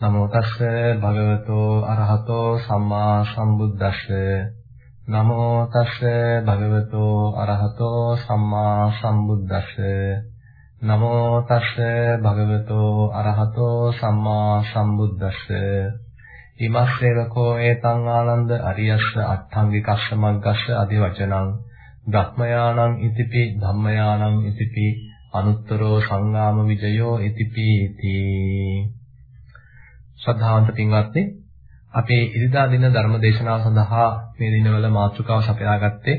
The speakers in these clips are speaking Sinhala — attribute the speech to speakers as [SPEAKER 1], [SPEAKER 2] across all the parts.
[SPEAKER 1] නමෝ තස්ස භගවතෝ අරහතෝ සම්මා සම්බුද්දස්ස නමෝ තස්ස භගවතෝ අරහතෝ සම්මා සම්බුද්දස්ස නමෝ තස්ස භගවතෝ අරහතෝ සම්මා සම්බුද්දස්ස ඉමස්සේවකෝ ඒතං ආනන්ද අරියස්ස අට්ඨංගිකස්ස මග්ගස්ස আদি වචනං බ්‍රහ්මයානං ඉතිපි ධම්මයානං ඉතිපි අනුත්තරෝ සංගාම විජයෝ ඉතිපි इति ශ්‍රද්ධාවන්ත පින්වත්නි අපේ ඉරිදා දින ධර්ම දේශනාව සඳහා මේ දිනවල මාතෘකාව සපයාගත්තේ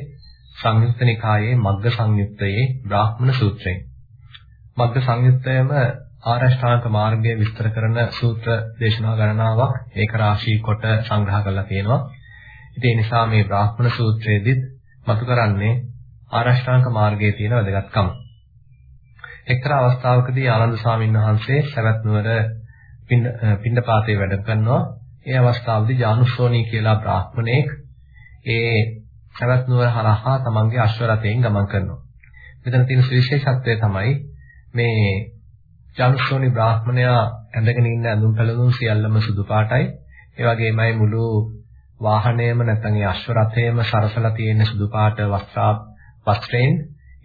[SPEAKER 1] සංයුත්ත නිකායේ මග්ග සංයුත්තයේ බ්‍රාහ්මණ සූත්‍රයෙන්. මග්ග සංයුත්තයම ආරෂ්ඨාංග මාර්ගය විස්තර කරන සූත්‍ර දේශනා ගණනාවක් ඒක රාශී කොට සංග්‍රහ කරලා තියෙනවා. ඉතින් ඒ නිසා මේ බ්‍රාහ්මණ සූත්‍රයේදීත් මතු කරන්නේ ආරෂ්ඨාංග මාර්ගයේ තියෙන වැදගත්කම. එක්තරා අවස්ථාවකදී ආනන්ද ස්වාමීන් වහන්සේ සවැත් නුවර පින්නපාතේ වැඩ කරනවා. ඒ අවස්ථාවේදී ජානුස්සෝනී කියලා බ්‍රාහ්මණයෙක් ඒ සවැත් නුවර හරහා තමන්ගේ අශ්ව රථයෙන් ගමන් කරනවා. මෙතන තියෙන විශේෂත්වය තමයි මේ ජානුස්සෝනී බ්‍රාහ්මණයා ඇඳගෙන ඉන්න ඇඳුම් පැළඳුම් සියල්ලම සුදු පාටයි. ඒ වගේමයි මුළු වාහනයම නැත්නම් ඒ අශ්ව රථයම සරසලා තියෙන සුදු පාට වස්ත්‍රා වස්ත්‍රයෙන්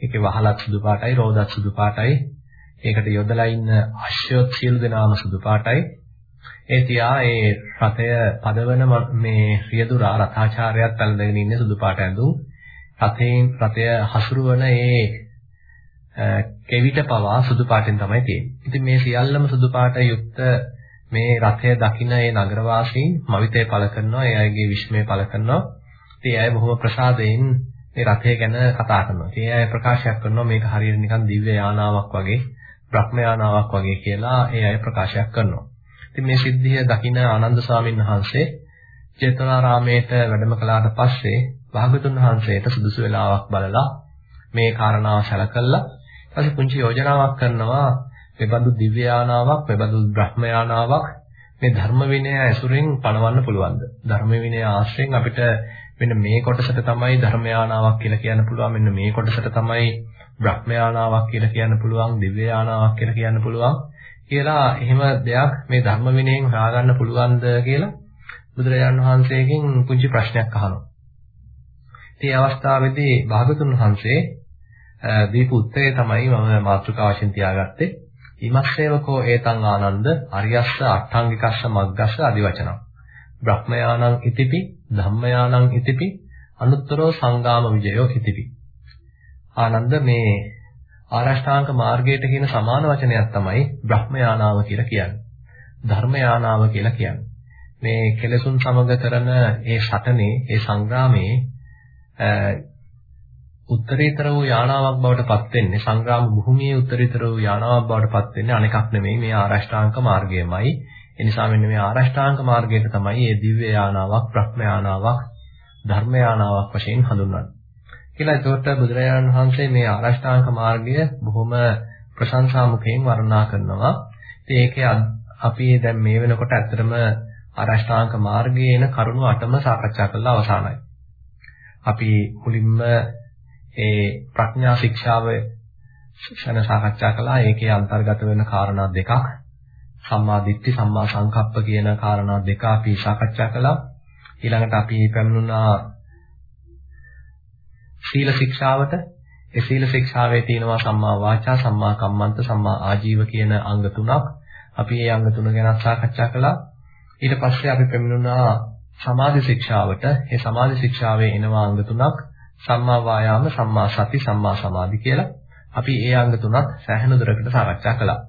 [SPEAKER 1] ඒකේ වහලත් සුදු පාටයි රෝදත් සුදු පාටයි ඒකට යොදලා ඉන්න අශ්වයොත් සියලු දෙනාම සුදු පාටයි. ඒ තියා ඒ රථය පදවන මේ රියදුරා රථාචාර්යයත් පැලඳගෙන ඉන්නේ සුදු පාට ඇඳුම්. රථයෙන් රථය හසුරුවන ඒ කෙවිත පවා සුදු පාටෙන් තමයි තියෙන්නේ. ඉතින් මේ සියල්ලම සුදු පාට යුක්ත මේ රථය දකින ඒ නගරවාසීන් මවිතේ පළ කරනවා, ඒ අයගේ විශ්මය පළ කරනවා. ඉතින් අය බොහොම ප්‍රසාදයෙන් මේ රථය ගැන කතා කරනවා. ඉතින් අය ප්‍රකාශයක් කරනවා මේක හරියට නිකන් දිව්‍ය යානාවක් වගේ බ්‍රහ්මයානාවක් වගේ කියලා ඒ අය ප්‍රකාශයක් කරනවා. ඉතින් මේ සිද්ධිය දකින ආනන්ද ස්වාමීන් වහන්සේ චේතනාරාමයට වැඩම කළාට පස්සේ භාගතුන් වහන්සේට සුදුසු වෙලාවක් බලලා මේ කාරණාව සැලකලා ඊපස්සේ පුංචි යෝජනාවක් කරනවා. මෙබඳු දිව්‍යානාවක් මෙබඳු බ්‍රහ්මයානාවක් මේ ධර්ම විනය ඇසුරෙන් පණවන්න පුළුවන්ද? ධර්ම විනය ආශ්‍රයෙන් අපිට මෙන්න මේ කොටසට තමයි ධර්මයානාවක් කියලා කියන්න පුළුවන්. මෙන්න මේ කොටසට තමයි බ්‍රහ්මයානාවක් කියලා කියන්න පුළුවන් දිව්‍යයානාවක් කියලා කියන්න පුළුවන් කියලා එහෙම දෙයක් මේ ධර්ම විනයෙන් හොයාගන්න පුළුවන්ද කියලා බුදුරජාණන් වහන්සේගෙන් පුංචි ප්‍රශ්නයක් අහනවා. ඉතින් අවස්ථාවේදී භාගතුන් වහන්සේ දීපු උත්තරය තමයි මම මාතෘකාව වශයෙන් තියාගත්තේ. ඉමස්සේවකෝ ඒතං ආනන්ද අරියස්ස අට්ඨාංගිකස්ස මග්ගස්ස আদি වචනං. බ්‍රහ්මයානං ඉතිපි ධම්මයානං ඉතිපි අනුත්තරෝ සංගාම විජයෝ ඉතිපි ආනන්ද මේ ආරෂ්ඨාංග මාර්ගයට කියන සමාන වචනයක් තමයි බ්‍රහ්ම යානාව කියලා කියන්නේ. ධර්ම යානාව කියලා කියන්නේ. මේ කෙලසුන් සමග කරන ඒ සටනේ, ඒ සංග්‍රාමයේ උත්තරීතර වූ යානාවක් බවට පත් වෙන්නේ සංග්‍රාම භූමියේ උත්තරීතර වූ යානාවක් බවට පත් වෙන්නේ අනෙකක් නෙමෙයි මේ ආරෂ්ඨාංග මාර්ගයමයි. ඒ නිසා මෙන්න මේ ආරෂ්ඨාංග මාර්ගයට තමයි මේ දිව්‍ය යානාවක්, බ්‍රහ්ම යානාවක්, ධර්ම යානාවක් වශයෙන් හඳුන්වන්නේ. කියලා එතකොට බුදුරජාණන් වහන්සේ මේ ආරෂ්ඨාංග මාර්ගය බොහොම ප්‍රශංසා මුඛයෙන් වර්ණනා කරනවා. ඉතින් ඒකේ අපි දැන් මේ වෙනකොට ඇත්තටම ආරෂ්ඨාංග මාර්ගයේ එන කරුණු අටම සාකච්ඡා කරලා අවසానයි. අපි මුලින්ම ඒ ප්‍රඥා ශික්ෂාව ශන සාකච්ඡා කළා. ඒකේ අන්තර්ගත වෙන කාරණා දෙකක්. සම්මා දිට්ඨි සම්මා සංකප්ප කියන කාරණා දෙක අපි සාකච්ඡා කළා. ඊළඟට අපි පැමිණුණා සීල ශික්ෂාවට ඒ සීල ශික්ෂාවේ තියෙනවා සම්මා වාචා සම්මා කම්මන්ත සම්මා ආජීව කියන අංග තුනක්. අපි මේ අංග තුන ගැන සාකච්ඡා කළා. ඊට පස්සේ අපි පැමිණුණා සමාධි ශික්ෂාවට. ඒ සමාධි ශික්ෂාවේ එනවා අංග තුනක්. සම්මා වායාම සම්මා සති සම්මා සමාධි කියලා. අපි ඒ අංග තුනක් සෑහෙන දුරකට සාකච්ඡා කළා.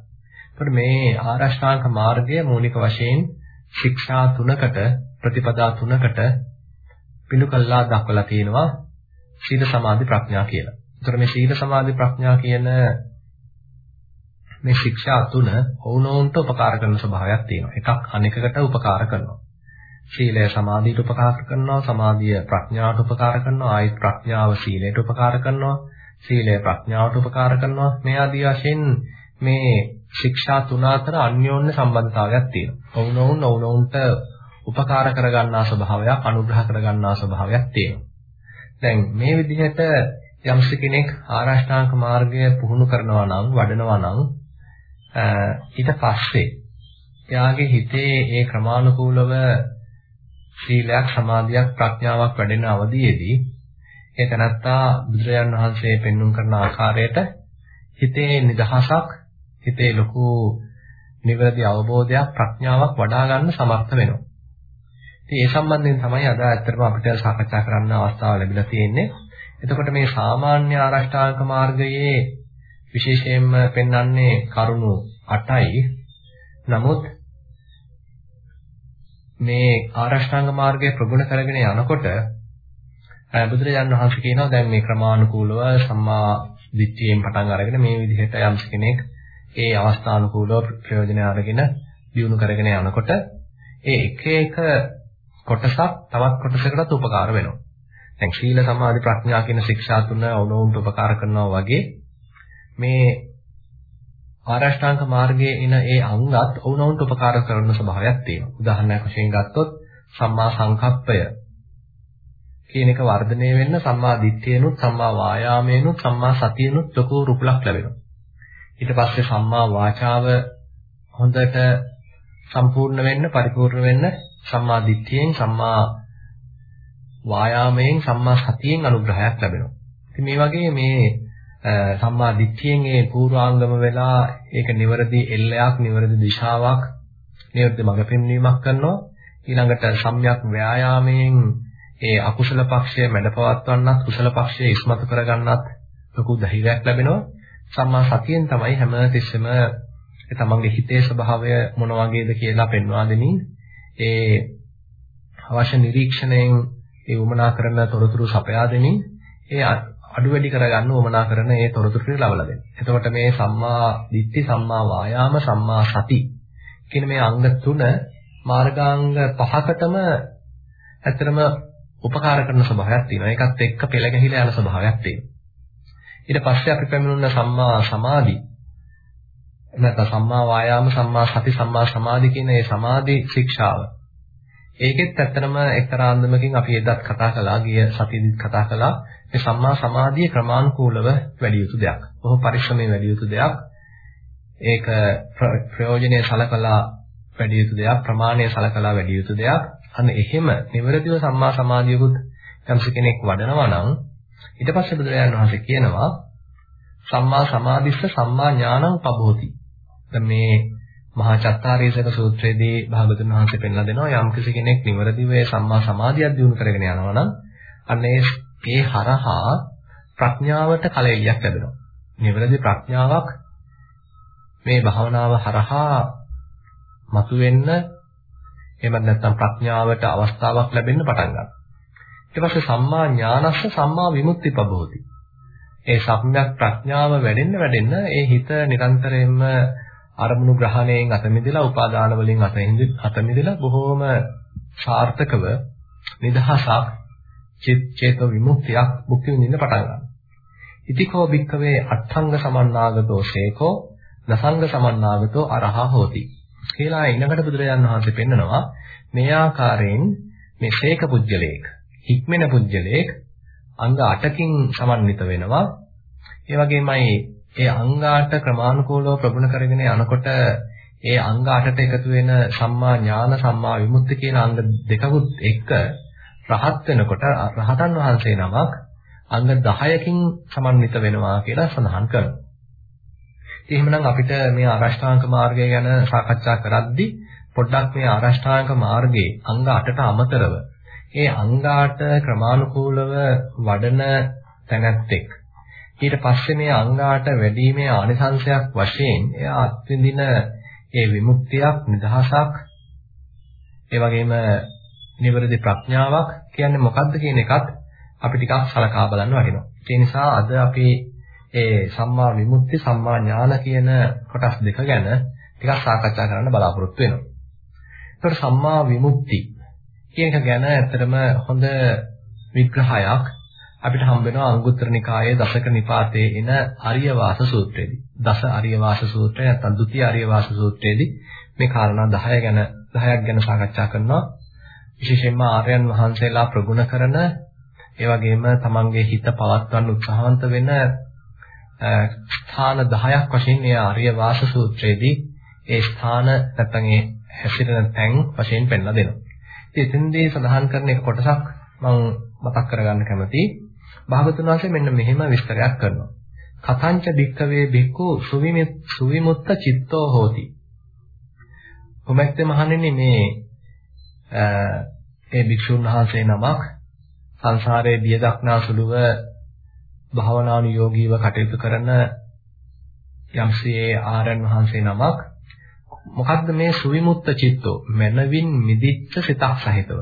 [SPEAKER 1] එතකොට මේ ආරෂ්ඨාංග මාර්ගය මූලික වශයෙන් ශික්ෂා තුනකට ප්‍රතිපදා තුනකට පිටු කළා දක්වලා තියෙනවා සීල සමාධි ප්‍රඥා කියලා. ඒතර මේ සීල සමාධි ප්‍රඥා කියන මේ ශික්ෂා තුන වුණෝන්ට උපකාර කරන ස්වභාවයක් තියෙනවා. එකක් අනෙකකට උපකාර කරනවා. සීලය සමාධියට උපකාර කරනවා, සමාධිය ප්‍රඥාවට උපකාර කරනවා, ආයිත් ප්‍රඥාව සීලයට උපකාර කරනවා, සීලය ප්‍රඥාවට උපකාර කරනවා. මේ ආදී වශයෙන් මේ ශික්ෂා තුන අතර අන්‍යෝන්‍ය සම්බන්ධතාවයක් තියෙනවා. වුණෝන් වුණෝන්ට උපකාර කරගන්නා ස්වභාවයක්, අනුග්‍රහ කරගන්නා ස්වභාවයක් තියෙනවා. දැන් මේ විදිහට යම්ස කෙනෙක් ආරෂ්ඨාංග මාර්ගය පුහුණු කරනවා නම් වඩනවා නම් ඊට පස්සේ එයාගේ හිතේ ඒ ක්‍රමානුකූලව සීලයක් සමාධියක් ප්‍රඥාවක් වැඩෙන අවධියේදී ඒ තනත්තා බුදුරජාන් වහන්සේ පෙන්눔 කරන ආකාරයට හිතේ නිදහසක් හිතේ ලොකු නිවැරදි අවබෝධයක් ප්‍රඥාවක් වඩා ගන්න සමර්ථ වෙනවා. ඉතින් ඒ සම්බන්ධයෙන් තමයි අද ඇත්තටම අපිට සාකච්ඡා කරන්න අවස්ථාව ලැබිලා තියෙන්නේ. එතකොට මේ සාමාන්‍ය ආරෂ්ඨාංග මාර්ගයේ විශේෂයෙන්ම පෙන්වන්නේ කරුණු 8යි. නමුත් මේ ආරෂ්ඨාංග මාර්ගය ප්‍රගුණ කරගෙන යනකොට බුදුරජාණන් වහන්සේ කියනවා දැන් මේ ක්‍රමානුකූලව සම්මා දිට්ඨියෙන් පටන් අරගෙන මේ විදිහට යම් කෙනෙක් ඒ අවස්ථානුකූලව ප්‍රයෝජන අරගෙන දියුණු කරගෙන යනකොට ඒ එක එක කොටසක් තවත් කොටසකටත් උපකාර වෙනවා. දැන් සීල සමාධි ප්‍රඥා කියන ශික්ෂා තුන වුණොන්ට උපකාර කරනවා වගේ මේ ආරෂ්ඨාංග මාර්ගයේ එන ඒ අංගත් වුණොන්ට උපකාර කරන ස්වභාවයක් තියෙනවා. උදාහරණයක් වශයෙන් ගත්තොත් සම්මා සංකප්පය කියන එක වර්ධනය වෙන්න සම්මා දිට්ඨියනොත් සම්මා වායාමයනොත් සම්මා සතියනොත් ලොකු රුකුලක් ලැබෙනවා. ඊට පස්සේ සම්මා වාචාව හොඳට සම්පූර්ණ වෙන්න පරිපූර්ණ වෙන්න සම්මා දිට්ඨියෙන් සම්මා වායාමයෙන් සම්මා සතියෙන් අනුග්‍රහයක් ලැබෙනවා. ඉතින් මේ වගේ මේ සම්මා දිට්ඨියෙන් ඒ පූර්වාංගම වෙලා ඒක නිවැරදි එල්ලයක්, නිවැරදි දිශාවක්, නිවැරදි මඟ පෙන්වීමක් කරනවා. ඊළඟට සම්‍යක් ව්‍යායාමයෙන් ඒ අකුසල පක්ෂය මැඩපවත්වන්නත්, කුසල පක්ෂය ඉස්මතු කරගන්නත් ලොකු ධෛර්යයක් ලැබෙනවා. සම්මා සතියෙන් තමයි හැම තිස්සෙම තමන්ගේ හිතේ ස්වභාවය මොන වගේද කියලා පෙන්වා දෙමින් ඒ අවශ්‍ය නිරීක්ෂණයෙන් ඒ උමනා කරන තොරතුරු සපයා දෙමින් ඒ අඩු වැඩි කරගන්න උමනා කරන ඒ තොරතුරු ටික ලබලා දෙන්න. එතකොට මේ සම්මා දිට්ඨි සම්මා වායාම සම්මා සති කියන මේ අංග තුන මාර්ගාංග පහකටම ඇත්තටම උපකාර කරන ස්වභාවයක් තියෙනවා. ඒකත් එක්ක පෙළ ගැහිලා යන ස්වභාවයක් තියෙනවා. ඊට පස්සේ අපි පැමිණුණ සම්මා සමාධි නැත්නම් සම්මා වායාම සම්මා සති සම්මා සමාධි කියන මේ සමාධි ශික්ෂාව ඒකෙත් ඇත්තටම එක්තරා අන්දමකින් අපි එදත් කතා කළා ගිය සතියේදීත් කතා කළා මේ සම්මා සමාධිය ක්‍රමානුකූලව වැඩි යුතු දෙයක්. බොහෝ පරිශ්‍රමයෙන් වැඩි යුතු දෙයක්. ඒක ප්‍රයෝජනෙයි සලකලා වැඩි යුතු දෙයක්, ප්‍රමාණය සලකලා වැඩි යුතු දෙයක්. අන්න එහෙම නිවැරදිව සම්මා සමාධියකුත් යම්ස කෙනෙක් වඩනවා නම් ඊට පස්සේ බුදුරජාණන් වහන්සේ කියනවා සම්මා සමාධිස්ස සම්මා ඥානං පබෝති. දැන් මේ මහා චත්තාරීසක සූත්‍රයේදී භාගතුන් වහන්සේ පෙන්ලා දෙනවා යම් කෙනෙක් නිවරදිව ඒ සම්මා සමාධියක් දිනු කරගෙන යනවා නම් අන්න ඒ හරහා ප්‍රඥාවට කලෙලියක් ලැබෙනවා. නිවරදි ප්‍රඥාවක් මේ භාවනාව හරහා මතුවෙන්න එහෙම නැත්නම් ප්‍රඥාවට අවස්ථාවක් ලැබෙන්න පටන් ගන්නවා. ඊට පස්සේ සම්මා ඥානස්ස සම්මා විමුක්ති පබෝති. ඒ සම්‍යක් ප්‍රඥාව වැඩෙන්න වැඩෙන්න ඒ හිත නිරන්තරයෙන්ම අරමුණු ග්‍රහණයෙන් අත මිදලා උපාදාන වලින් අත මිදලා බොහෝම සාර්ථකව නිදහසක් චේතෝ විමුක්තියක් මුක්ති විඳින්න පටන් ගන්නවා. ඉතිකෝ භික්කවේ අට්ඨංග සමන්නාගතෝ සේකෝ දසංග සමන්නාගතෝ අරහා හෝති. කියලා ඊළඟට බුදුරජාන් වහන්සේ පෙන්නනවා මේ ආකාරයෙන් මේ සේක පුජ්‍යලේක හික්මෙන පුජ්‍යලේක අංග 8කින් සමන්විත වෙනවා. ඒ වගේමයි ඒ අංගාට ක්‍රමානුකූලව ප්‍රගුණ කරගෙන යනකොට ඒ අංග 8ට එකතු වෙන සම්මා ඥාන සම්මා විමුක්ති කියන අංග දෙකකුත් එක්ක රහත් වෙනකොට රහතන් වහන්සේ නමක් අංග 10කින් සමන්විත වෙනවා කියලා සඳහන් කරනවා. ඉතින් එහෙමනම් අපිට මේ ආරෂ්ඨාංග මාර්ගය ගැන සාකච්ඡා කරද්දී පොඩ්ඩක් මේ ආරෂ්ඨාංග මාර්ගයේ අංග 8ට අමතරව ඒ අංගාට ක්‍රමානුකූලව වඩන තැනැත්තෙක් ඊට පස්සේ මේ අංගාට වැඩිමේ ආනිසංශයක් වශයෙන් එයා අත්විඳින ඒ විමුක්තියක් නිදහසක් ඒ වගේම නිවැරදි ප්‍රඥාවක් කියන්නේ මොකක්ද කියන එකත් අපි ටිකක් සලකා බලන්න වටිනවා. ඒ නිසා අද අපි ඒ සම්මා විමුක්ති සම්මා ඥාන කියන කොටස් දෙක ගැන ටිකක් සාකච්ඡා කරන්න බලාපොරොත්තු වෙනවා. ඒකට සම්මා විමුක්ති කියන එක ගැන ඇත්තටම හොඳ විග්‍රහයක් අපිට හම්බ වෙනවා අංගුත්තර නිකායේ දසක නිපාතයේ එන ආර්ය වාස සූත්‍රයේදී. දස ආර්ය වාස සූත්‍රය නැත්නම් ဒုတိ ය ආර්ය වාස සූත්‍රයේදී මේ කාරණා 10 ගැන 10ක් ගැන සාකච්ඡා කරනවා. විශේෂයෙන්ම ආර්යයන් වහන්සේලා ප්‍රගුණ කරන ඒ වගේම තමන්ගේ හිත පවත්වන්න උත්සාහවන්ත වෙන ස්ථාන 10ක් වශයෙන් මේ ආර්ය වාස සූත්‍රයේදී ඒ ස්ථාන නැත්නම් ඒ හැසිරෙන තැන් වශයෙන් පෙන්ලා දෙනවා. ඉතින් එතෙන්දී සඳහන් කරන එක කොටසක් මම මතක් කරගන්න කැමතියි. භාගතුන් වහන්සේ මෙන්න මෙහෙම විස්තරයක් කරනවා. කතංච භික්කවේ භික්ඛු සුවිමුත්ත චිත්තෝ හෝති. කොමැක්ද මහණෙනි මේ ඒ භික්ෂුන් වහන්සේ නමක් සංසාරයේ බිය දක්නා සුළුව භාවනානුයෝගීව කටයුතු කරන යම්සේ ආරයන් වහන්සේ නමක් මොකද්ද මේ සුවිමුත්ත චිත්තෝ මනවින් මිදිච්ච සිතක් සහිතව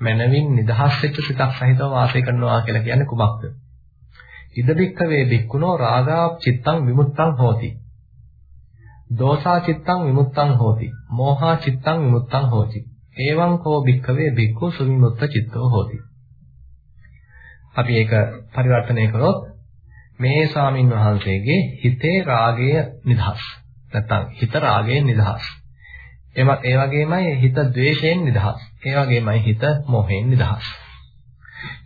[SPEAKER 1] මනවින් නිදහස් වෙච්ච සිතක් සහිතව වාසය කරනවා කියලා කියන්නේ කුමක්ද? ඉද බික්කවේ බික්කුණෝ රාගා චිත්තං විමුක්තං හෝති. දෝසා චිත්තං විමුක්තං හෝති. මෝහා චිත්තං විමුක්තං හෝති. එවං කෝ බික්කවේ බික්කු සුවිමුත්ත චිත්තෝ හෝති. අපි ඒක පරිවර්තනය කළොත් මේ ස්වාමින් වහන්සේගේ හිතේ රාගය නිදහස්. නැත්තම් හිත රාගයෙන් නිදහස්. එම ඒ වගේමයි හිත ද්වේෂයෙන් නිදහස්. ඒ වගේමයි හිත මොහෙන් නිදහස්.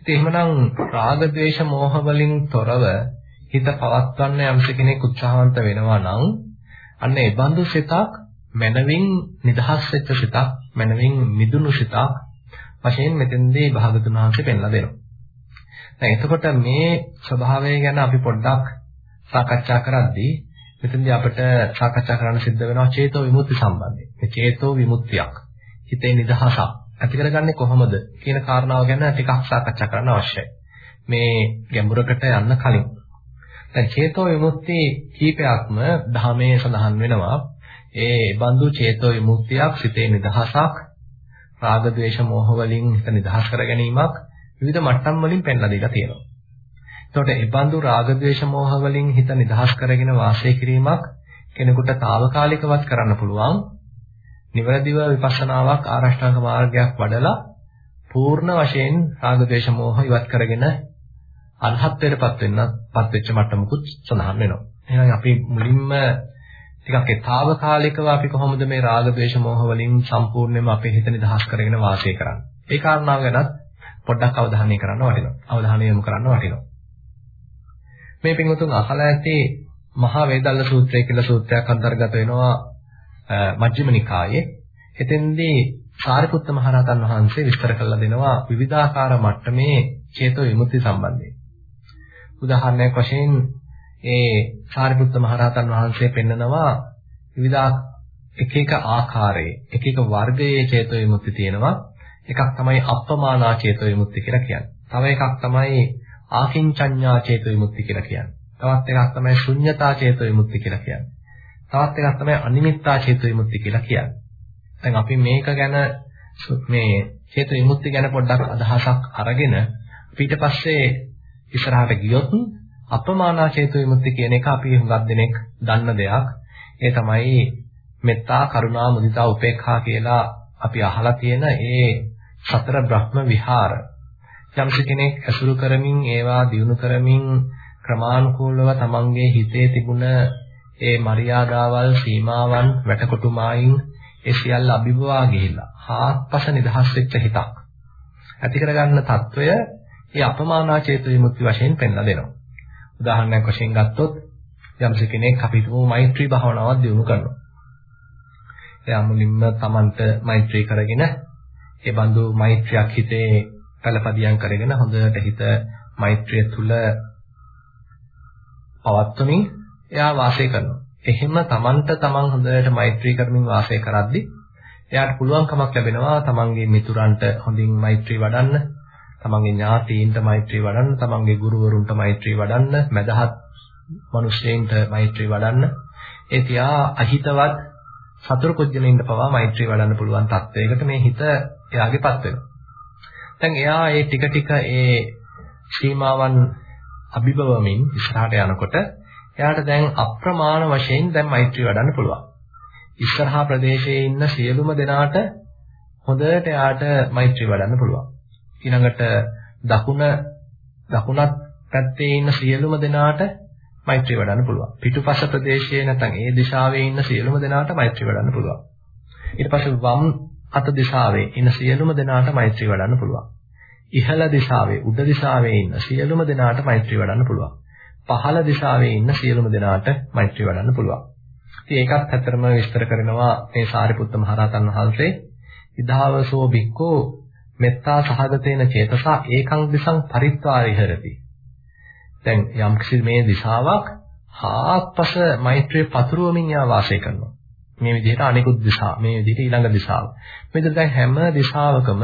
[SPEAKER 1] ඉතින් එහෙමනම් රාග ද්වේෂ මෝහ වලින් තොරව හිත පවත්වන්න යම්ස කෙනෙක් උත්සාහවන්ත වෙනවා නම් අන්න ඒ බඳු සිතක් මනවින් නිදහස් වෙච්ච සිතක් මනවින් මිදුණු සිතක් වශයෙන් මෙතෙන්දී භාගතුන් වහන්සේ පෙන්ලා දෙනවා. දැන් එතකොට මේ ස්වභාවය ගැන අපි පොඩ්ඩක් සාකච්ඡා කරද්දී මෙතෙන්දී අපිට සාකච්ඡා කරන්න සිද්ධ වෙනවා චේතෝ විමුක්ති සම්බන්ධයෙන්. මේ චේතෝ විමුක්තියක් හිතේ නිදහසක් ඇති කරගන්නේ කොහොමද කියන කාරණාව ගැන ටිකක් සාකච්ඡා කරන්න අවශ්‍යයි. මේ ගැඹුරකට යන්න කලින්. දැන් චේතෝ විමුක්ති කීපයක්ම ධර්මයේ සඳහන් වෙනවා. ඒ බඳු චේතෝ විමුක්තියක් සිතේ නිදහසක් රාග ద్వේෂ මෝහ වලින් හිත නිදහස් කර ගැනීමක් විවිධ මට්ටම් වලින් පෙන්ලා දීලා තියෙනවා. එතකොට එබඳු රාග ద్వේෂ මෝහ වලින් හිත නිදහස් කරගෙන වාසය කිරීමක් කෙනෙකුට తాවකාලිකවත් කරන්න පුළුවන්. නිවැරදිව විපස්සනාවක් ආරෂ්ඨාංග මාර්ගයක් වඩලා පූර්ණ වශයෙන් රාග ద్వේෂ මෝහ ඉවත් කරගෙන අරහත්ත්වයටපත් වෙන්නපත් වෙච්ච මට්ටමකුත් සඳහන් වෙනවා. එහෙනම් අපි මුලින්ම ටිකක් ඒ తాවකාලිකව අපි කොහොමද මේ රාග ద్వේෂ මෝහ වලින් සම්පූර්ණයෙන්ම අපේ හිත නිදහස් කරගෙන වාසය කරන්නේ? ඒ කාරණාව ගැනත් පොඩ්ඩක් අවධානය කරන්න වටිනවා. අවධානය යොමු කරන්න වටිනවා. මේ පින්වතුන් අහලා ඇති මහා වේදල්ල සූත්‍රය කියලා සූත්‍රයක් අන්තර්ගත වෙනවා මජ්ක්‍ධිම නිකායේ. එතෙන්දී සාරිපුත්ත මහරහතන් වහන්සේ විස්තර කරලා දෙනවා විවිධාකාර මට්ටමේ චේතෝ විමුක්ති සම්බන්ධයෙන්. උදාහරණයක් වශයෙන් ඒ සාරිපුත්ත මහරහතන් වහන්සේ පෙන්නනවා විවිධ එක එක ආකාරයේ එක එක වර්ගයේ චේතෝ විමුක්ති තියෙනවා. එකක් තමයි අප්පමානා චේතෝ විමුක්ති කියලා කියන්නේ. තව එකක් තමයි ආකින්චඤ්ඤා චේතෝ විමුක්ති කියලා කියන්නේ. තවත් එකක් තමයි ශුන්්‍යතා චේතෝ විමුක්ති කියලා කියන්නේ. තවත් එකක් තමයි අනිමිත්තා චේතෝ විමුක්ති කියලා කියන්නේ. දැන් අපි මේක ගැන මේ චේතෝ විමුක්ති ගැන පොඩ්ඩක් අදහසක් අරගෙන ඊට පස්සේ ඉස්සරහට ගියොත් අපමානා චේතෝ විමුක්ති කියන එක අපි හුඟක් දෙනෙක් දන්න දෙයක්. ඒ තමයි මෙත්තා කරුණා මුදිතා උපේක්ඛා කියලා අපි අහලා තියෙන ඒ සතර බ්‍රහ්ම විහාර යම්ස කෙනෙක් ඇසුරු කරමින් ඒවා දිනු කරමින් ක්‍රමානුකූලව තමන්ගේ හිතේ තිබුණ ඒ මරියාදාවල් සීමාවන් වැටකොටුමායින් ඒ සියල්ල අභිභවා ගිහිලා ආත්පස නිදහස් වෙච්ච හිතක් ඇති කරගන්න తত্ত্বය ඒ අපමානා චේතු විමුක්ති වශයෙන් පෙන්ලා දෙනවා. උදාහරණයක් වශයෙන් ගත්තොත් යම්ස කෙනෙක් අපි හිතමු මෛත්‍රී භාවනාවක් දියුණු කරනවා. එයා මුලින්ම Tamanට මෛත්‍රී කරගෙන ඒ බඳු මෛත්‍රියක් හිතේ පළපදියම් කරගෙන හොඳට හිත මෛත්‍රිය තුල පවත්වමින් එයා වාසය කරනවා. එහෙම තමන්ට තමන් හොඳට මෛත්‍රී කරමින් වාසය කරද්දී එයාට පුළුවන්කමක් ලැබෙනවා තමන්ගේ මිතුරන්ට හොඳින් මෛත්‍රී වඩන්න, තමන්ගේ ඥාතීන්ට මෛත්‍රී වඩන්න, තමන්ගේ ගුරුවරුන්ට මෛත්‍රී වඩන්න, මදහත් මිනිස්සෙන්ට මෛත්‍රී වඩන්න. ඒ තියා අහිතවත් සතුරු කුජලින්ට පවා මෛත්‍රී වඩන්න පුළුවන් තත්වයකට මේ හිත එයාගේපත් වෙනවා. දැන් එයා ඒ ටික ටික ඒ සීමාවන් අභිබවමින් ඉස්සරහට යනකොට එයාට දැන් අප්‍රමාණ වශයෙන් දැන් මෛත්‍රී වඩන්න පුළුවන්. ඉස්සරහා ප්‍රදේශයේ ඉන්න සියලුම දෙනාට හොඳට එයාට මෛත්‍රී වඩන්න පුළුවන්. ඊළඟට දකුණ දකුණත් පැත්තේ ඉන්න සියලුම දෙනාට මෛත්‍රී වඩන්න පුළුවන්. පිටුපස ප්‍රදේශයේ නැත්නම් ඒ දිශාවේ ඉන්න සියලුම දෙනාට මෛත්‍රී වඩන්න පුළුවන්. ඊට පස්සේ වම් අත දිශාවේ ඉන්න සියලුම දෙනාට මෛත්‍රී වඩන්න පුළුවන්. ඉහළ දිශාවේ උඩ දිශාවේ ඉන්න සියලුම දෙනාට මෛත්‍රී වඩන්න පුළුවන්. පහළ දිශාවේ ඉන්න සියලුම දෙනාට මෛත්‍රී වඩන්න පුළුවන්. ඉතින් ඒකත් ඇත්තටම විස්තර කරනවා මේ සාරිපුත්ත මහරහතන් වහන්සේ ඉදාවසෝ බික්කෝ මෙත්තා සහගතේන චේතසා ඒකං දිසං පරිත්වාරිහරති. දැන් යම්කිසි මේ දිශාවක් හාත්පස මෛත්‍රිය පතුරවමින් යා වාසය කරනවා. මේ විදිහට අනිකුත් දිශා, මේ විදිහට ඊළඟ දිශාව. මෙතන දැන් හැම දිශාවකම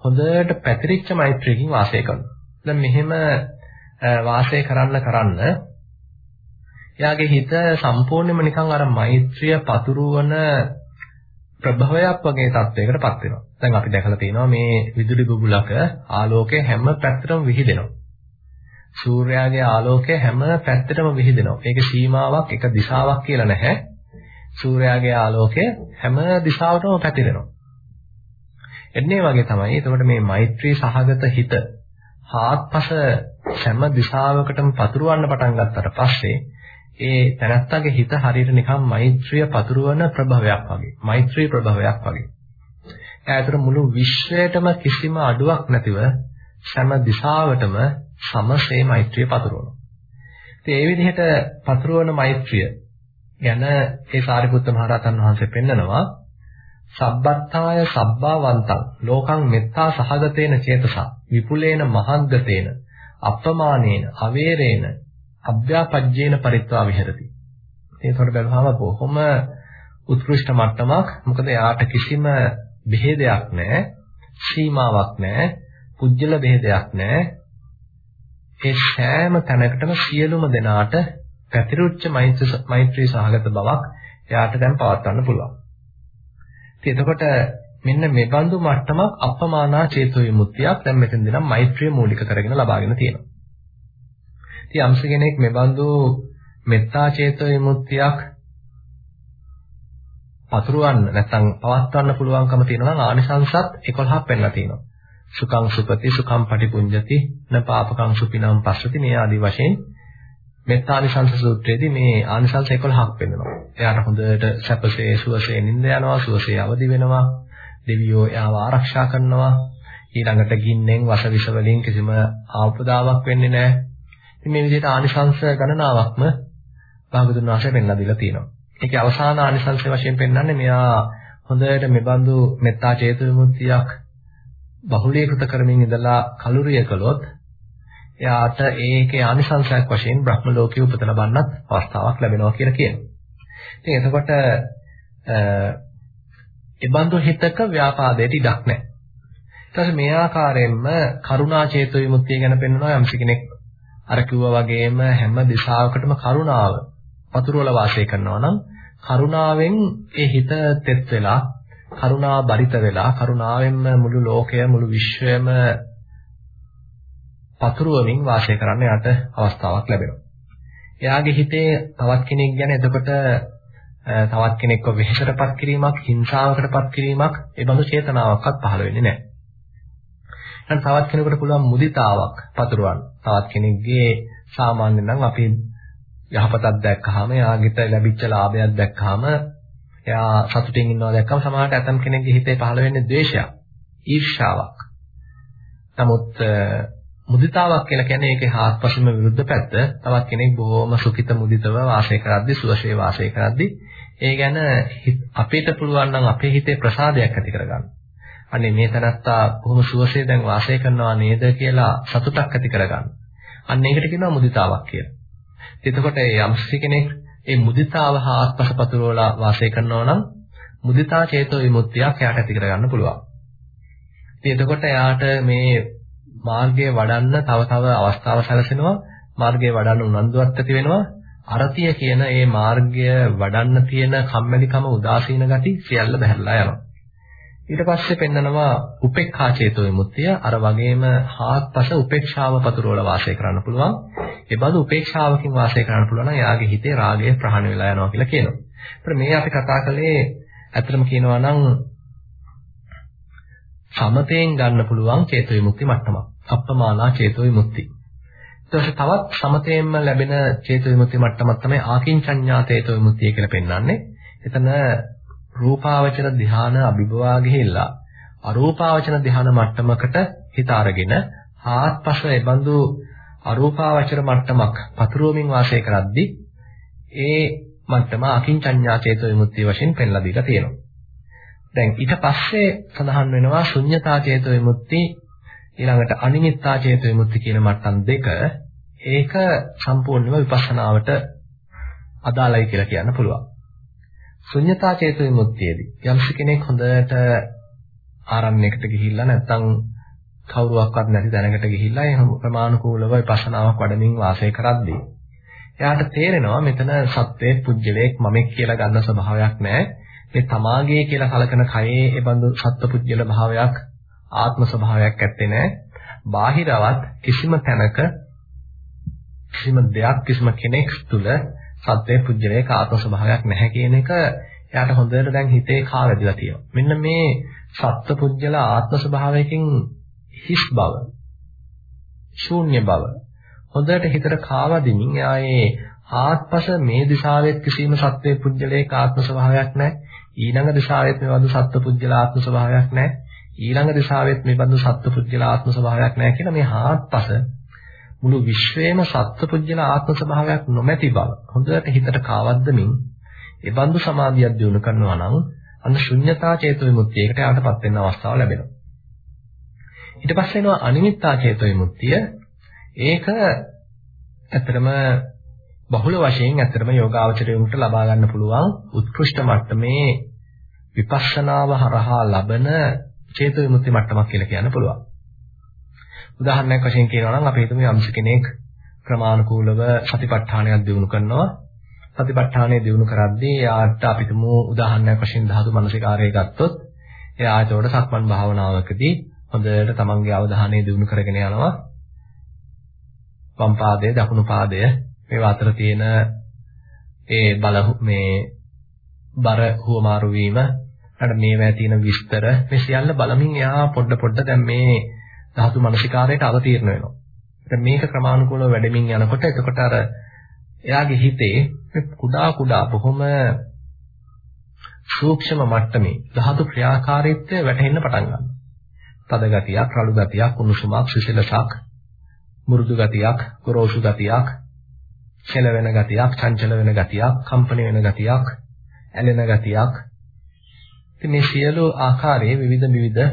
[SPEAKER 1] හොඳට පැතිරිච්ච මෛත්‍රියකින් වාසය කරනවා. දැන් මෙහෙම වාසය කරන්න කරන්න එයාගේ හිත සම්පූර්ණයෙන්ම නිකන් අර මෛත්‍රිය පතුරවන ප්‍රභවයක් වගේ තත්වයකටපත් වෙනවා. දැන් අපි දැකලා තියෙනවා මේ විදුලි බුබුලක ආලෝකය හැම පැත්තටම විහිදෙනවා. සූර්යාගේ ආලෝකය හැම පැත්තටම විහිදෙනවා. ඒකේ සීමාවක් එක දිශාවක් කියලා නැහැ. සූර්යාගේ ආලෝකය හැම දිශාවටම පැතිරෙනවා. එන්නේ වගේ තමයි. එතකොට මේ මෛත්‍රී සහගත හිත හාත්පස හැම දිශාවකටම පතුරවන්න පටන් ගත්තට පස්සේ ඒ තනත්තගේ හිත හරියට නිකන් මෛත්‍රිය පතුරවන ප්‍රභවයක් වගේ. මෛත්‍රී ප්‍රභවයක් වගේ. ඈතර මුළු විශ්වයටම කිසිම අඩුවක් නැතිව හැම දිශාවටම සමසේ මෛත්‍රිය පතුරවනවා. ඉතින් ඒ විදිහට පතුරවන මෛත්‍රිය ගැන ඒ සාරිපුත්ත මහරහතන් වහන්සේ පෙන්නනවා සබ්බත්තාය සබ්බාවන්තං ලෝකං මෙත්තා සහගතේන චේතසා විපුලේන මහග්ගතේන අප්පමානේන අවේරේන අභ්‍යාපජ්ජේන පරිත්වා විහෙරති. ඒකට බැලුවම බොහොම උත්කෘෂ්ඨ මට්ටමක්. මොකද යාට කිසිම බෙහෙදයක් නැහැ, සීමාවක් නැහැ, පුජ්‍යල බෙහෙදයක් නැහැ. ඒ සෑම තැනකටම සියලුම දෙනාට පැතිරුච්ච මෛත්‍රී සහගත බවක් එයාට දැන් පවත්වන්න පුළුවන්. ඉතින් එතකොට මෙන්න මේ බඳු මට්ටමක් අපමානා චේතෝ විමුක්තියක් දැන් මෙතෙන්දී නම් මෛත්‍රිය මූලික කරගෙන ලබාගෙන තියෙනවා. ඉතින් යම්ස කෙනෙක් මේ බඳු මෙත්තා චේතෝ විමුක්තියක් පතුරවන්න නැත්නම් පවත්වන්න පුළුවන්කම තියෙනවා නම් ආනිසංසත් 11ක් පෙන්නලා තියෙනවා. සුඛං සුපති සුඛං පටිපුඤ්ජති න පාපකං සුපිනම් පස්සති මේ ආදී වශයෙන් මෙත්තානිසංස සූත්‍රයේදී මේ ආනිසංස 11ක් පෙන්නනවා. එයාට හොඳට සැපසේ සුවසේ නිින්ද යනවා, සුවසේ අවදි වෙනවා, දෙවියෝ එයාව ආරක්ෂා කරනවා. ඊළඟට ගින්නෙන් වස විස වලින් කිසිම ආපදාවක් වෙන්නේ නැහැ. ඉතින් මේ විදිහට ආනිසංස ගණනාවක්ම භාගතුන් වහන්සේ පෙන්ලා දීලා තියෙනවා. ඒකේ අවසාන ආනිසංස වශයෙන් පෙන්වන්නේ මෙයා හොඳට මෙබඳු මෙත්තා චේතු විමුක්තියක් බහුලීකృత කරමින් ඉඳලා කලුරිය කළොත් එයාට ඒකේ ආනිසංසයක් වශයෙන් බ්‍රහ්ම ලෝකයේ උපත ලබන්නත් අවස්ථාවක් ලැබෙනවා කියලා කියනවා. ඉතින් එතකොට ඒබඳු හිතක ව්‍යාපාදයට ඉඩක් නැහැ. ඊට පස්සේ මේ ආකාරයෙන්ම කරුණා චේතු විමුක්තිය ගැන පෙන්වනවා යම්ස කෙනෙක් අර කිව්වා වගේම හැම දිශාවකටම කරුණාව වතුරවල වාසය කරනවා නම් කරුණාවෙන් ඒ හිත තෙත් වෙලා කරුණා බරිත වෙලා කරුණාවෙන්ම මුළු ලෝකය මුළු විශ්වයම පතුරවමින් වාසය කරන්න යාට අවස්ථාවක් ලැබෙනවා. එයාගේ හිතේ තවත් කෙනෙක් ගැන එතකොට තවත් කෙනෙක්ව වෙහෙසටපත් කිරීමක්, හිංසාවකටපත් කිරීමක්, ඒ බඳු චේතනාවක්වත් පහළ වෙන්නේ නැහැ. එහෙනම් තවත් කෙනෙකුට පුළුවන් මුදිතාවක් පතුරවන්න. තවත් කෙනෙක්ගේ සාමාන්‍යයෙන් නම් අපි යහපතක් දැක්කහම, එයාගෙට ලැබිච්ච ලාභයක් දැක්කහම, එයා සතුටින් ඉන්නවා දැක්කම සමහරට ඇතම් කෙනෙක්ගේ හිතේ පහළ වෙන්නේ ද්වේෂයක්, ඊර්ෂ්‍යාවක්. නමුත් මුදිතාවක් කියලා කියන්නේ ඒකේ හාත්පසින්ම විරුද්ධ පැත්ත. තවත් කෙනෙක් බොහොම සුඛිත මුදිතව වාසය කරද්දී සුවසේ වාසය කරද්දී ඒ ගැන අපිට පුළුවන් නම් අපේ හිතේ ප්‍රසාදයක් ඇති කරගන්න. අනේ මේ තනත්තා බොහොම සුවසේ දැන් වාසය කරනවා නේද කියලා සතුටක් ඇති කරගන්න. අන්න ඒකට කියනවා මුදිතාවක් කියලා. එතකොට යම්සි කෙනෙක් මේ මුදිතාව හා ආත්මස පතුරවලා වාසය කරනවා නම් මුදිතා චේතෝ විමුක්තියක් එයාට ඇති කරගන්න පුළුවන්. ඉතින් එතකොට එයාට මේ මාර්ගය වඩන්න තව තව අවස්ථාව සැලසෙනවා. මාර්ගය වඩන්න උනන්දුවක් ඇති වෙනවා. අරතිය කියන ඒ මාර්ගය වඩන්න තියෙන කම්මැලිකම උදාසීන ගති සියල්ල බහැරලා යනවා. ඊට පස්සේ පෙන්නනවා උපේක්ඛා චේතෝ විමුක්තිය. අර වගේම හාත්පස උපේක්ෂාව පතුරවල වාසය කරන්න පුළුවන්. ඒ බඳු උපේක්ෂාවකින් වාසය කරන්න පුළුවන් නම් එයාගේ හිතේ රාගය ප්‍රහාණය වෙලා යනවා කියලා කියනවා. ඒත් මේ අපි කතා කළේ ඇත්තටම කියනවා නම් සමතෙන් ගන්න පුළුවන් චේතෝ විමුක්ති මට්ටමක්. අප්පමානා චේතෝ විමුක්ති. ඊට පස්සේ තවත් සමතෙන්ම ලැබෙන චේතෝ විමුක්ති මට්ටමක් තමයි ආකින්චඤ්ඤා චේතෝ විමුක්තිය කියලා පෙන්වන්නේ. එතන රූපාවචර ධ්‍යාන අභිභවා ගිහිල්ලා අරූපාවචර ධ්‍යාන මට්ටමකට හිත අරගෙන ආත්පස එබඳු අරූපාවචර මට්ටමක් පතුරුවමින් වාසය කරද්දී ඒ මට්ටම අකින්චඤ්ඤා චේතෝ විමුක්තිය වශයෙන් පෙන්ලා දීලා තියෙනවා. දැන් ඊට පස්සේ සඳහන් වෙනවා ශුන්්‍යතා චේතෝ විමුක්ති ඊළඟට අනිමිත්තා චේතෝ විමුක්ති කියන මට්ටම් දෙක ඒක සම්පූර්ණයෙන්ම විපස්සනාවට අදාළයි කියලා කියන්න පුළුවන්. ශුන්්‍යතා චේතෝ විමුක්තියේදී යම්ස කෙනෙක් හොඳට ආරණ්‍යයකට ගිහිල්ලා නැත්නම් කවුරුවක්වත් නැති දැනකට ගිහිල්ලා ඒ ප්‍රමාණිකූලව විපස්සනාවක් වඩමින් වාසය කරද්දී එයාට තේරෙනවා මෙතන සත්වයේ පුජ්‍යලයක් මමෙක් කියලා ගන්න ස්වභාවයක් නැහැ. මේ තමාගේ කියලා කලකන කයේ ඒ බඳු සත්පුජ්‍යල භාවයක් ආත්ම ස්වභාවයක් ඇත්තේ නැහැ. බාහිරවත් කිසිම තැනක කිසිම දෙයක් කිසිම කෙනෙක් තුල සත්වයේ පුජ්‍යලයක ආත්ම ස්වභාවයක් නැහැ කියන එක එයාට හොඳට දැන් හිතේ කාවැදිලා තියෙනවා. මෙන්න මේ සත්පුජ්‍යල ආත්ම ස්වභාවයකින් හිස් බව ශූන්‍ය බව හොඳට හිතට කාවදිමින් එයායේ ආත්පස මේ දිශාවෙත් කිසිම සත්වයේ පුජ්‍යලයක ආත්ම ස්වභාවයක් නැහැ. ඊළඟ දිශාවෙත් මේ බඳු සත්ව පුජ්‍යල ආත්ම ස්වභාවයක් නැහැ. ඊළඟ දිශාවෙත් මේ බඳු සත්ව පුජ්‍යල ආත්ම ස්වභාවයක් නැහැ කියලා මේ ආත්පස මුළු විශ්වයේම සත්ව පුජ්‍යල ආත්ම ස්වභාවයක් නොමැති බව හොඳට හිතට කාවද්දමින් ඒ බඳු සමාධියක් දිනු කරනවා නම් අන්න ශුන්්‍යතා චේතු විමුක්තියකට යටපත් වෙන්න අවස්ථාව ලැබෙනවා. ඊට පස්සේ එනවා අනිමිත්තා චේතු විමුක්තිය. ඒක ඇත්තටම බහුල වශයෙන් ඇත්තටම යෝගාවචරයෙකුට ලබා ගන්න පුළුවන් උත්කෘෂ්ඨ මට්ටමේ විපස්සනාව හරහා ලබන චේතු විමුක්ති මට්ටමක් කියලා කියන්න පුළුවන්. උදාහරණයක් වශයෙන් කියනවා නම් අපි හිතමු යම්ස කෙනෙක් ක්‍රමානුකූලව සතිපට්ඨානයක් දිනු කරනවා. සතිපට්ඨානය දිනු කරද්දී යාට අපි හිතමු උදාහරණයක් වශයෙන් ධාතු මනසිකාරය ගත්තොත් එයාට උඩ සක්මන් භාවනාවකදී හොඳට තමන්ගේ අවධානය දිනු කරගෙන යනවා. වම් පාදය දකුණු පාදය මේවා අතර තියෙන ඒ බල මේ බර හුවමාරු වීම අර මේවා තියෙන විස්තර මේ සියල්ල බලමින් එයා පොඩ පොඩ දැන් මේ ධාතු මනසිකාරයට අවතීර්ණ වෙනවා. දැන් මේක ක්‍රමානුකූලව වැඩමින් යනකොට එතකොට අර එයාගේ හිතේ කුඩා කුඩා බොහොම සූක්ෂම මට්ටමේ ධාතු ක්‍රියාකාරීත්වය වැටහෙන්න පටන් ගන්නවා. තද ගතියක්, රළු ගතියක්, උණුසුමක්, සිසිලසක්, මුරුදු ගතියක්, ගොරෝසු ගතියක්, සැලවෙන ගතියක්, චංචල වෙන ගතියක්, කම්පන වෙන ගතියක්, ඇලෙන ගතියක්. ඉතින් මේ සියලු ආකාරයේ විවිධ විවිධ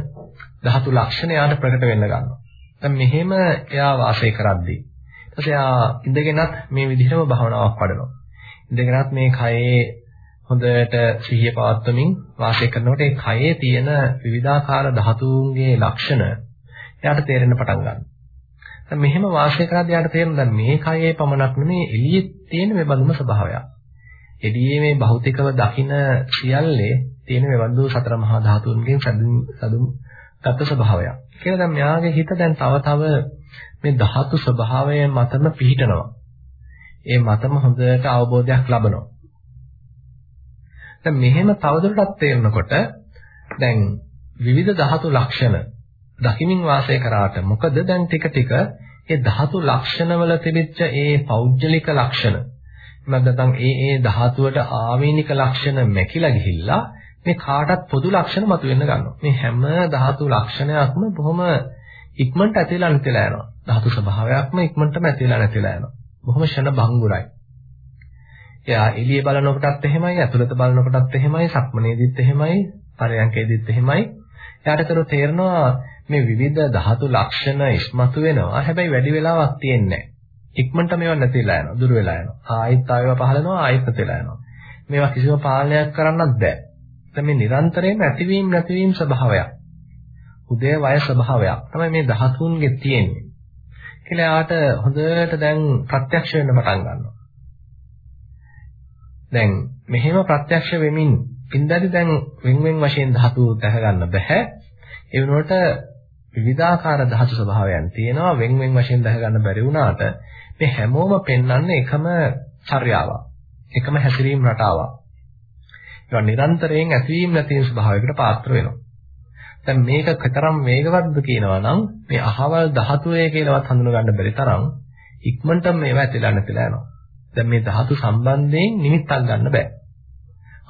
[SPEAKER 1] ධාතු ලක්ෂණ යාට ප්‍රකට වෙන්න ගන්නවා. දැන් මෙහෙම එයා වාසය කරද්දී ඊට එයා ඉඳගෙනත් මේ විදිහටම භාවනාවක් වඩනවා. ඉඳගෙනත් මේ කයේ හොඳට සිහිය පවත්වමින් වාසය කරනකොට ඒ කයේ තියෙන විවිධාකාර ධාතුන්ගේ ලක්ෂණ එයාට තේරෙන්න පටන් ගන්නවා. දැන් මෙහෙම වාසය කරද්දී එයාට තේරෙනවා දැන් මේ කයේ පමණක් නෙමේ එළියේ තියෙන මේ බඳුම ස්වභාවයක්. එළියේ මේ භෞතිකව දකින සියල්ලේ තියෙන මේ බඳු සතර මහා ධාතුන්ගෙන් සදුම් සදුම් ගත ස්වභාවයක්. කියලා දැන් මෙයාගේ හිත දැන් තව තව මේ ධාතු ස්වභාවය මතම පිහිටනවා. ඒ මතම හොඳට අවබෝධයක් ලබනවා. දැන් මෙහෙම තවදුරටත් තේරෙනකොට දැන් විවිධ ධාතු ලක්ෂණ දකිමින් වාසය කරාට මොකද දැන් ටික ටික ඒ ධාතු ලක්ෂණවල තිබිච්ච ඒ පෞද්ගලික ලක්ෂණ නැත්නම් ඒ ඒ ධාතුවට ආවේනික ලක්ෂණ මැකිලා ගිහිල්ලා මේ කාටත් පොදු ලක්ෂණ මතුවෙන්න ගන්නවා. මේ හැම ධාතු ලක්ෂණයක්ම බොහොම ඉක්මනට ඇතිලා නැතිලා යනවා. ධාතු ස්වභාවයක්ම ඉක්මනටම ඇතිලා නැතිලා යනවා. බොහොම ෂණ භංගුරයි. එයා එළිය බලනකොටත් එහෙමයි, ඇතුළත බලනකොටත් එහෙමයි, සක්මනේදිත් එහෙමයි, පරයන්කේදිත් එහෙමයි. එයාට කර තේරෙනවා මේ විවිධ ධාතු ලක්ෂණ ඉස්මතු වෙනවා. හැබැයි වැඩි වෙලාවක් තියෙන්නේ ඉක්මනට මේවා නැතිලා යනවා, දුර වෙලා යනවා. ආයෙත් ආයෙව පහළනවා, ආයෙත් නැතිලා යනවා. මේවා කිසිම පාලනයක් කරන්නත් බෑ. දැන් මේ නිරන්තරයෙන්ම ඇතිවීම නැතිවීම ස්වභාවයක්. උදේ වය ස්වභාවයක් තමයි මේ ධාතුන්ගේ තියෙන්නේ. කියලා යාට හොඳට දැන් ප්‍රත්‍යක්ෂ වෙන්න පටන් ගන්නවා. දැන් මෙහෙම ප්‍රත්‍යක්ෂ වෙමින් පින්දරි දැන් වෙන වෙන වශයෙන් ධාතු දැක ගන්න බෑ. ඒ වෙනුවට විවිධාකාර ධාතු ස්වභාවයන් තියෙනවා වෙන වෙන වශයෙන් දැක ගන්න බැරි වුණාට මේ හැමෝම පෙන්වන්නේ එකම චර්යාවක්. එකම හැසිරීම රටාවක්. ඒවා නිරන්තරයෙන් ඇතිවීම නැතිවීම ස්වභාවයකට පාත්‍ර වෙනවා. දැන් මේක කතරම් වේගවත්ද කියනවා නම් මේ අහවල් ධාතුවේ කියලාවත් හඳුන ගන්න බැරි තරම් ඉක්මනටම මේවා ඇතිලා නැතිලා යනවා. දැන් මේ ධාතු සම්බන්ධයෙන් නිමිත්තක් ගන්න බෑ.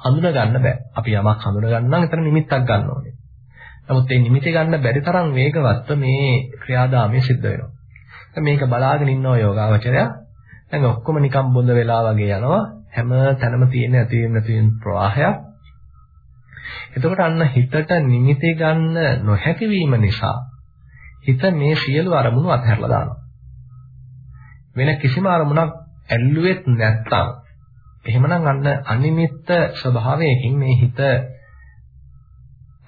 [SPEAKER 1] හඳුන ගන්න බෑ. අපි යමක් හඳුන ගන්න නම් එතන නිමිත්තක් ගන්න ඕනේ. නමුත් මේ නිමිති ගන්න බැරි තරම් වේගවත්ව මේ ක්‍රියාදාමය සිද්ධ වෙනවා. දැන් මේක බලාගෙන ඉන්නව යෝගාවචරය දැන් ඔක්කොම නිකන් බොඳ වෙලා වගේ යනවා. හැම තැනම තියෙන ඇතිවීම නැතිවීම ප්‍රවාහයක්. එතකොට අන්න හිතට නිමිති ගන්න නොහැකි වීම නිසා හිත මේ සියලු අරමුණු අතහැරලා දානවා. වෙන කිසිම අරමුණක් ඇල්ලුවෙත් නැත්තම් එහෙමනම් අන්න අනිමිත්ත ස්වභාවයකින් මේ හිත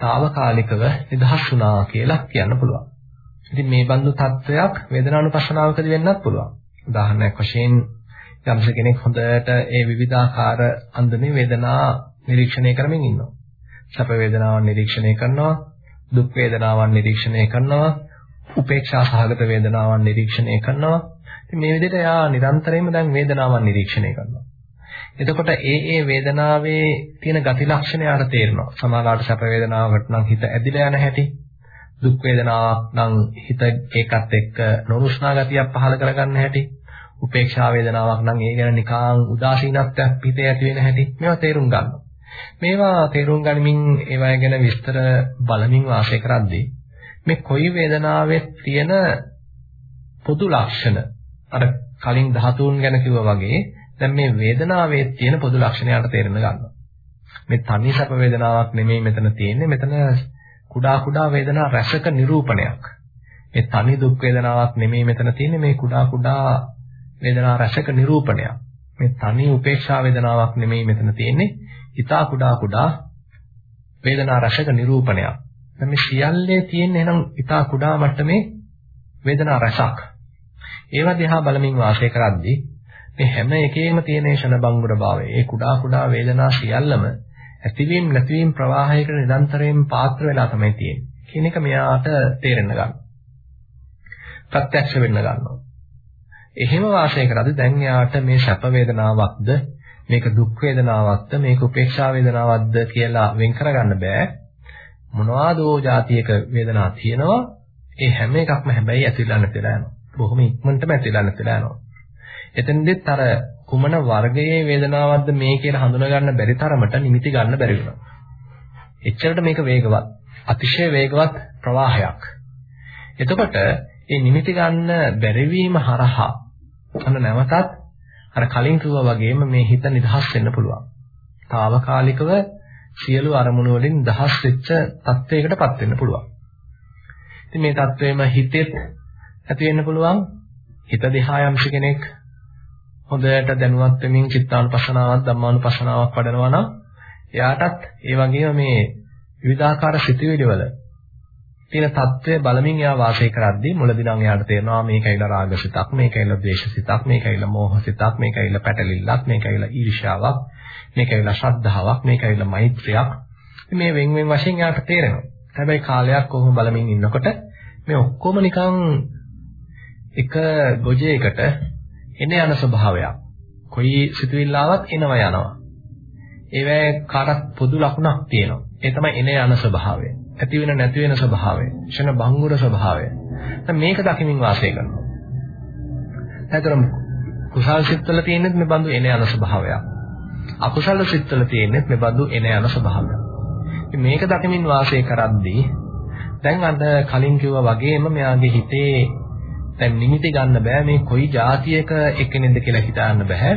[SPEAKER 1] తాවකාලිකව නිදහස් වුණා කියලා කියන්න පුළුවන්. ඉතින් මේ බඳු තත්වයක් වේදනානුපස්සනාවකදී වෙන්නත් පුළුවන්. උදාහරණයක් වශයෙන් යම්ස කෙනෙක් හොඳට ඒ විවිධාකාර අන්දමේ වේදනා නිරීක්ෂණය කරමින් ඉන්නවා. සැප වේදනාවන් නිරීක්ෂණය කරනවා, දුක් වේදනාවන් නිරීක්ෂණය කරනවා, උපේක්ෂා සහගත වේදනාවන් නිරීක්ෂණය කරනවා. ඉතින් මේ විදිහට එයා නිරන්තරයෙන්ම දැන් වේදනාවන් නිරීක්ෂණය කරනවා. එතකොට ඒ ඒ වේදනාවේ තියෙන ගති ලක්ෂණ යාට තේරෙනවා. සමහරවිට සැප වේදනාවකට නම් හිත ඇදිලා යන හැටි, දුක් වේදනාවක් නම් හිත ඒකත් එක්ක නොරුස්නා ගතියක් පහළ කරගන්න හැටි, උපේක්ෂා වේදනාවක් නම් ඒ ගැන නිකාං උදාසීනත්වයක් හිතේ ඇති වෙන හැටි මේවා තේරුම් ගන්නවා. මේවා තේරුම් ගනිමින් ඒවා ගැන විස්තර බලමින් වාසය කරද්දී මේ කොයි වේදනාවේ තියෙන පොදු ලක්ෂණ අර කලින් ධාතුන් ගැන කිව්වා වගේ දැන් මේ වේදනාවේ තියෙන පොදු ලක්ෂණයට තේරෙන ගන්නවා. මේ තනි සැප වේදනාවක් නෙමෙයි මෙතන තියෙන්නේ. මෙතන කුඩා කුඩා වේදනා රසක නිරූපණයක්. මේ තනි දුක් වේදනාවක් නෙමෙයි මෙතන තියෙන්නේ මේ කුඩා කුඩා වේදනා රසක නිරූපණයක්. මේ තනි උපේක්ෂා වේදනාවක් නෙමෙයි මෙතන තියෙන්නේ. ඊතා කුඩා කුඩා වේදනා රසක නිරූපණයක්. දැන් මේ සියල්ලේ තියෙන එහෙනම් ඊතා කුඩා මට්ටමේ වේදනා රසක්. ඒවා දිහා බලමින් වාසය කරද්දී මේ හැම එකේම තියෙන ෂණ බංගුර භාවය. ඒ කුඩා කුඩා වේදනා සියල්ලම ඇතිවීම නැතිවීම ප්‍රවාහයකට නිරන්තරයෙන් පාත්‍ර වෙලා තමයි තියෙන්නේ. කියන එක මෙයාට තේරෙන්න ගන්නවා. ප්‍රත්‍යක්ෂ වෙන්න ගන්නවා. එහෙම වාසය කරද්දී දැන් එයාට මේ සැප වේදනාවක්ද මේක දුක් වේදනාවක්ද මේක උපේක්ෂා වේදනාවක්ද කියලා වෙන් කරගන්න බෑ. මොනවාදෝ જાතියක වේදනා තියෙනවා. ඒ හැම එකක්ම හැබැයි ඇතිලා නැතිලා යනවා. බොහොම ඉක්මනටම ඇතිලා නැතිලා යනවා. එතෙන්දෙත් අර කුමන වර්ගයේ වේදනාවක්ද මේ කියලා හඳුනා ගන්න බැරි තරමට නිමිති ගන්න බැරි වෙනවා. එච්චරට මේක වේගවත්, අතිශය වේගවත් ප්‍රවාහයක්. එතකොට මේ නිමිති ගන්න බැරිවීම හරහා අන්න නැවතත් අර කලින් කිව්වා වගේම මේ හිත නිදහස් වෙන්න පුළුවන්. తాවකාලිකව සියලු අරමුණු වලින් දහස් වෙච්ච තත්වයකටපත් වෙන්න පුළුවන්. ඉතින් මේ තත්වයේම හිතෙත් ඇති වෙන්න පුළුවන්. හිත දිහා යම්සි කෙනෙක් හොඳට දැනුවත් වෙමින් චිත්තානුපස්සනාවක් ධම්මානුපස්සනාවක් වඩනවා නම් එයාටත් ඒ වගේම මේ විවිධාකාර සිතුවිලි වල තියෙන తත්වය බලමින් එයා වාසය කරද්දී මුලදී නම් එයාට තේරෙනවා මේක ඇවිල්ලා රාගසිතක් මේක ඇවිල්ලා ද්වේෂසිතක් මේක ඇවිල්ලා මෝහසිතක් මේක ඇවිල්ලා පැටලිල්ලක් මේක ඇවිල්ලා ඊර්ෂ්‍යාවක් මේක ඇවිල්ලා ශ්‍රද්ධාවක් මේක ඇවිල්ලා මෛත්‍රියක් මේ වෙන් වෙන් වශයෙන් එයාට තේරෙනවා හැබැයි කාලයක් කොහොම බලමින් ඉන්නකොට මේ ඔක්කොම නිකන් එක ගොජයකට එන යන ස්වභාවයක්. කොයි සිතුවිල්ලාවක් එනවා යනවා. ඒවැ කාටත් පොදු ලකුණක් තියෙනවා. ඒ තමයි එන යන ස්වභාවය. ඇති වෙන නැති වෙන ස්වභාවය. ක්ෂණ භංගුර ස්වභාවය. දැන් මේක දකිමින් වාසය කරනවා. එතරම් කුසල් සිත්වල තියෙනෙත් මේ බඳු එන යන ස්වභාවයක්. අකුසල සිත්වල තියෙනෙත් මේ බඳු එන යන ස්වභාවයක්. මේක දකිමින් වාසය කරද්දී දැන් අද කලින් කිව්වා වගේම මෙයාගේ හිතේ දැන් නිමිති ගන්න බෑ මේ කොයි જાතියක එක්කෙනෙක්ද කියලා හිතාන්න බෑ.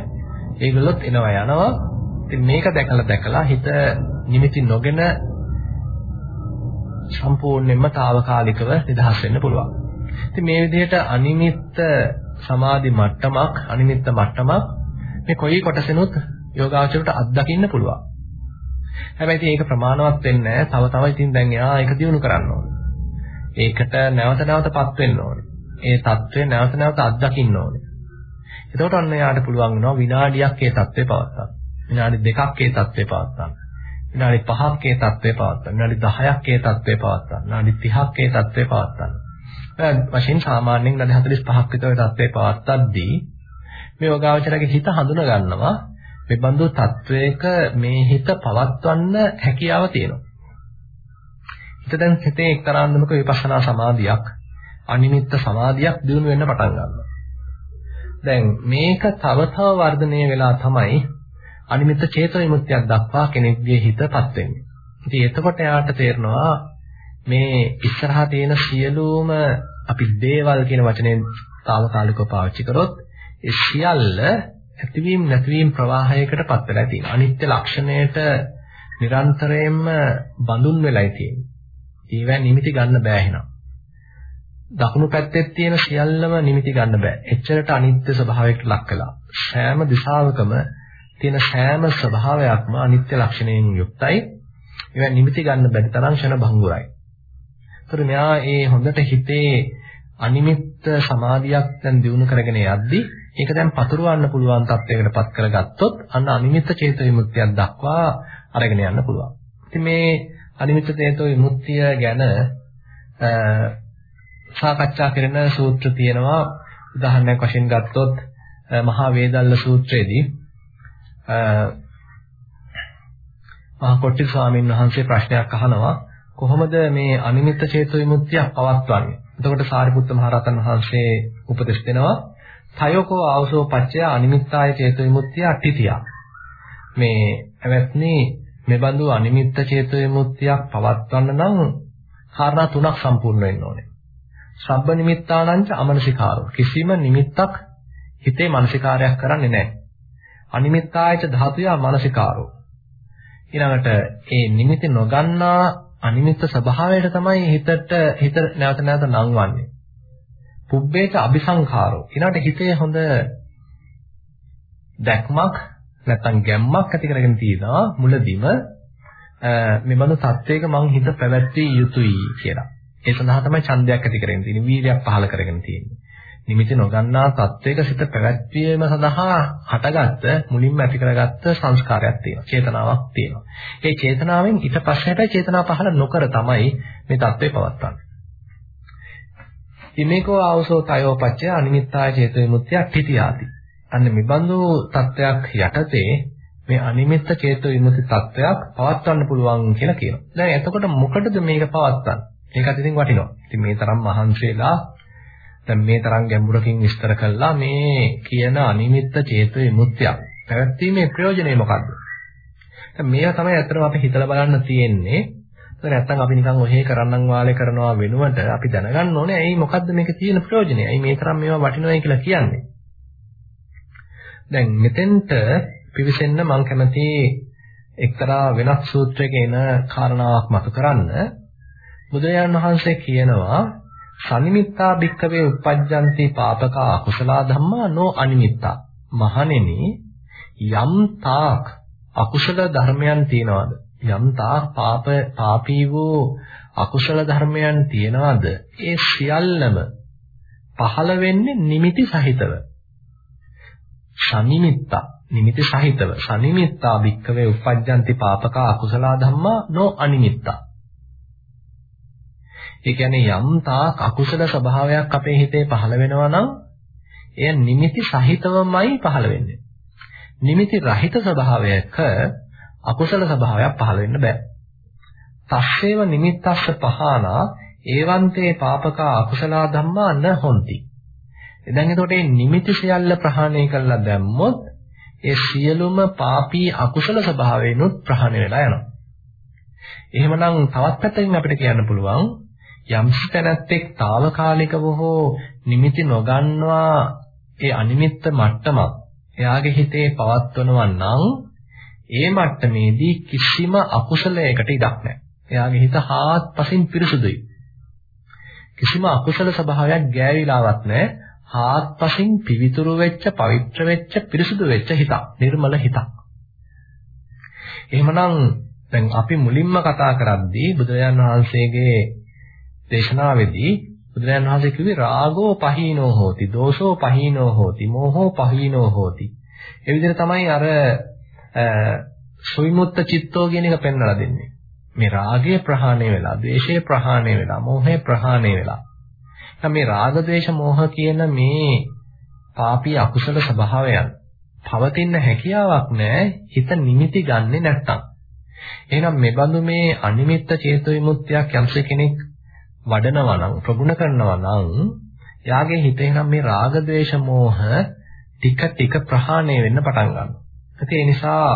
[SPEAKER 1] ඒගොල්ලොත් එනවා යනවා. ඉතින් මේක දැකලා දැකලා හිත නිමිති නොගෙන සම්පූර්ණයෙන්ම తాවකාලිකව නිදහස් වෙන්න පුළුවන්. ඉතින් මේ විදිහට අනිමිත්ත සමාධි මට්ටමක් අනිමිත්ත මට්ටමක් මේ කොයි කොටසෙනුත් යෝගාචරයට අත්දකින්න පුළුවන්. හැබැයි ඉතින් ඒක ප්‍රමාණවත් වෙන්නේ නැහැ. තව තව ඉතින් දැන් එයා ඒක දිනු කරන්න ඕනේ. ඒකට නැවත නැවතපත් වෙන්න ඕනේ. ඒ தત્ත්වය නැවත නැවත අත්දකින්න ඕනේ. එතකොට අන්න එයාට පුළුවන් වෙනවා විනාඩියක් ඒ தત્ත්වේ පවත්වා. විනාඩි දෙකක් ඒ தત્ත්වේ පවත්වා. විනාඩි 5ක් ඒ தත්ත්වය පවත්වා විනාඩි 10ක් ඒ තත්ත්වය පවත්වා විනාඩි 30ක් ඒ தත්ත්වය පවත්වා වශයෙන් සාමාන්‍යයෙන් විනාඩි 45ක් විතර ඒ தත්ත්වය පවත්වද්දී මේ යෝගාවචරගේ හිත හඳුනා ගන්නවා මේ බඳු தත්වයක මේ හිත පවත්වන්න හැකියාව තියෙනවා. හිත දැන් හිතේ එක්තරාන්දමක විපස්සනා සමාධියක් අනිමිත්ත සමාධියක් දිනු වෙන්න පටන් ගන්නවා. දැන් මේක තව තව වර්ධනය වෙලා තමයි අනිමිත්ත චේතෝ විමුක්තියක් දක්වා කෙනෙක්ගේ හිතපත් වෙන්නේ. ඉතින් එතකොට එයාට තේරෙනවා මේ ඉස්සරහා තියෙන සියලුම අපි දේවල් කියන වචනේ తాවකාලිකව පාවිච්චි කරොත් ඒ සියල්ල ඇතිවීම නැතිවීම ප්‍රවාහයකට පත් වෙලා තියෙනවා. අනිත්‍ය ලක්ෂණයට නිරන්තරයෙන්ම බඳුන් වෙලයි තියෙන්නේ. ඒවැ නිමිති ගන්න බෑ එහෙනම්. දකුණු පැත්තේ තියෙන සියල්ලම නිමිති ගන්න බෑ. එච්චරට අනිත්‍ය ස්වභාවයකට ලක් කළා. සෑම දිශාවකම තියෙන සෑම ස්වභාවයක්ම අනිත්‍ය ලක්ෂණයෙන් යුක්තයි. ඒවා නිමිති ගන්න බැරි තරම් ෂණ භංගුරයි. ඒතර මෙයා ඒ හොඳට හිතේ අනිමිත්ත සමාධියක් දැන් දිනු කරගෙන යද්දී ඒක දැන් පතුරවන්න පුළුවන් තත්යකට පත් කරගත්තොත් අන්න අනිමිත්ත චේතෝ විමුක්තියක් දක්වා අරගෙන යන්න පුළුවන්. ඉතින් මේ අනිමිත්ත චේතෝ විමුක්තිය ගැන සාකච්ඡා කරන සූත්‍ර තියෙනවා. උදාහරණයක් වශයෙන් ගත්තොත් මහා වේදල්ල සූත්‍රයේදී මහා කොට්ටි ස්වාමීන් වහන්සේ ප්‍රශ්නයක් අහනවා කොහොමද මේ අනිමිත්ත චේතෝ විමුක්තිය පවත්වන්නේ? එතකොට සාරිපුත්ත මහ රහතන් වහන්සේ උපදෙස් දෙනවා තයෝකෝ ආවසෝ පච්චය අනිමිත්තාය චේතෝ විමුක්තිය අට්ඨිතිය. මේ එවත්නි මෙබඳු අනිමිත්ත චේතෝ විමුක්තියක් පවත්වන්න නම් කාරණා තුනක් සම්පූර්ණ වෙන්න ඕනේ. සබ්බ නිමිත්තානංච අමනසිකාරෝ. කිසිම නිමිත්තක් හිතේ මානසිකාරයක් කරන්නේ නැහැ. අනිමිත්තායච ධාතුය මානසිකාරෝ. ඊළඟට ඒ නිමිති නොගන්නා අනිමිත්ත ස්වභාවයට තමයි හිතට හිත නැවත නැවත නංවන්නේ. පුබ්බේක අபிසංඛාරෝ. ඊළඟට හිතේ හොඳ දැක්මක් නැත්නම් ගැම්මක් ඇති කරගෙන තියෙනවා මුලදිම මේ බඳු තත්වයක මං හිත පැවැත්විය යුතුයි කියලා. ඒ සඳහා තමයි ඡන්දයක් ඇති කරගෙන තියෙන්නේ, වීර්යයක් පහළ කරගෙන තියෙන්නේ. නිමිති නොගන්නා තත්වයක සිත පැවැත්වීම සඳහා හටගත්ත මුලින්ම ඇති කරගත්ත සංස්කාරයක් තියෙනවා චේතනාවක් තියෙනවා. ඒ චේතනාවෙන් ඊට පස්සේට චේතනා පහළ නොකර තමයි මේ தත්ත්වේ පවත්වන්නේ. ඉමේකෝ ආවසෝ තයෝ පච්චය අනිමිත්තා චේතෝ විමුක්තිය පිටියාති අන්න මෙබඳු தත්වයක් යටතේ මේ අනිමිත්ත චේතෝ විමුක්ති தත්වයක් පවත්වන්න පුළුවන් කියලා කියනවා. දැන් එතකොට මොකටද මේක පවත්වන්නේ? ඒකත් ඉතින් වටිනවා. ඉතින් මේ තරම් මහන්සියලා දැන් මේ තරම් ගැඹුරකින් විස්තර කළා මේ කියන අනිමිත්ත චේතෝ විමුක්තිය. පැවැත්ීමේ ප්‍රයෝජනය මොකක්ද? දැන් මේවා තමයි අත්‍තරම අපි හිතලා බලන්න තියෙන්නේ. ඒක නැත්තම් අපි නිකන් ඔහේ කරන්නම් වාලේ කරනවා වෙනුවට අපි දැනගන්න ඕනේ ඇයි මොකද්ද මේක තියෙන ප්‍රයෝජනය? ඇයි මේ තරම් මේවා වටිනවයි කියලා කියන්නේ? දැන් මෙතෙන්ට පිවිසෙන්න මම කැමති එක්තරා වෙනත් සූත්‍රයක එන කාරණාවක් මතු කරන්න. බුදුරජාණන් වහන්සේ කියනවා සනිමිත්තා භික්කවේ uppajjanti පාපක අකුසල ධම්මා නෝ අනිමිත්තා. මහණෙනි යම් තාක් අකුසල ධර්මයන් තියනවාද? යම් තාක් පාප පාපී වූ අකුසල ධර්මයන් තියනවාද? ඒ සියල්ලම පහළ වෙන්නේ නිමිති සහිතව. සනිමිත්තා නිමිති සහිතව සනිමිත්තා භික්කවේ uppajjanti පාපක අකුසල ධම්මා නෝ අනිමිත්තා ඒ කියන්නේ යම් තාක් අකුසල ස්වභාවයක් අපේ හිතේ පහළ වෙනවා නම් එය නිමිති සහිතවමයි පහළ වෙන්නේ. නිමිති රහිත ස්වභාවයක අකුසල ස්වභාවයක් පහළ වෙන්න බෑ. තස්සේව නිමිත්තස්ස පහනා ඒවන්තේ පාපක අකුසල ධම්මා න හොಂತಿ. දැන් එතකොට මේ නිමිති සියල්ල ප්‍රහාණය කළා දැම්මොත් ඒ සියලුම පාපී අකුසල ස්වභාවයනොත් ප්‍රහාණය වෙලා යනවා. එහෙමනම් තවත් පැත්තකින් අපිට කියන්න පුළුවන් යම්සි තැනැත්තෙක් తాවකාලිකව හෝ නිමිති නොගන්නවා ඒ අනිමිත්ත මට්ටමක් එයාගේ හිතේ පවත්වනවා නම් ඒ මට්ටමේදී කිසිම අකුසලයකට ඉඩක් නැහැ. එයාගේ හිත හාත්පසින් පිරිසුදුයි. කිසිම අකුසල ස්වභාවයක් ගෑවිලාවක් නැහැ. හාත්පසින් පිවිතුරු වෙච්ච, පවිත්‍ර වෙච්ච, පිරිසුදු වෙච්ච හිතක්, නිර්මල හිතක්. එහෙමනම් දැන් අපි මුලින්ම කතා කරද්දී බුදුරජාන් වහන්සේගේ දේශනාවේදී බුදුරජාණන් වහන්සේ කිව්වේ රාගෝ පහීනෝ හෝති, දෝෂෝ පහීනෝ හෝති, මෝහෝ පහීනෝ හෝති. ඒ විදිහට තමයි අර සුවිමුත්ත චිත්තෝ කියන එක පෙන්වලා දෙන්නේ. මේ රාගය ප්‍රහාණය වෙලා, ද්වේෂය ප්‍රහාණය වෙලා, මෝහය ප්‍රහාණය වෙලා. දැන් මේ රාග, ද්වේෂ, මෝහ කියන මේ පාපී අකුසල ස්වභාවයන් පවතින හැකියාවක් නැහැ හිත නිමිති ගන්නෙ නැත්තම්. එහෙනම් මේ බඳු මේ අනිමිත්ත චේතෝ විමුක්තියක් යම්ස කෙනෙක් වඩනවා නම් ප්‍රගුණ කරනවා නම් එයාගේ හිතේ නම් මේ රාග ద్వේෂ මෝහ ටික ටික ප්‍රහාණය වෙන්න පටන් ගන්නවා. ඒ නිසා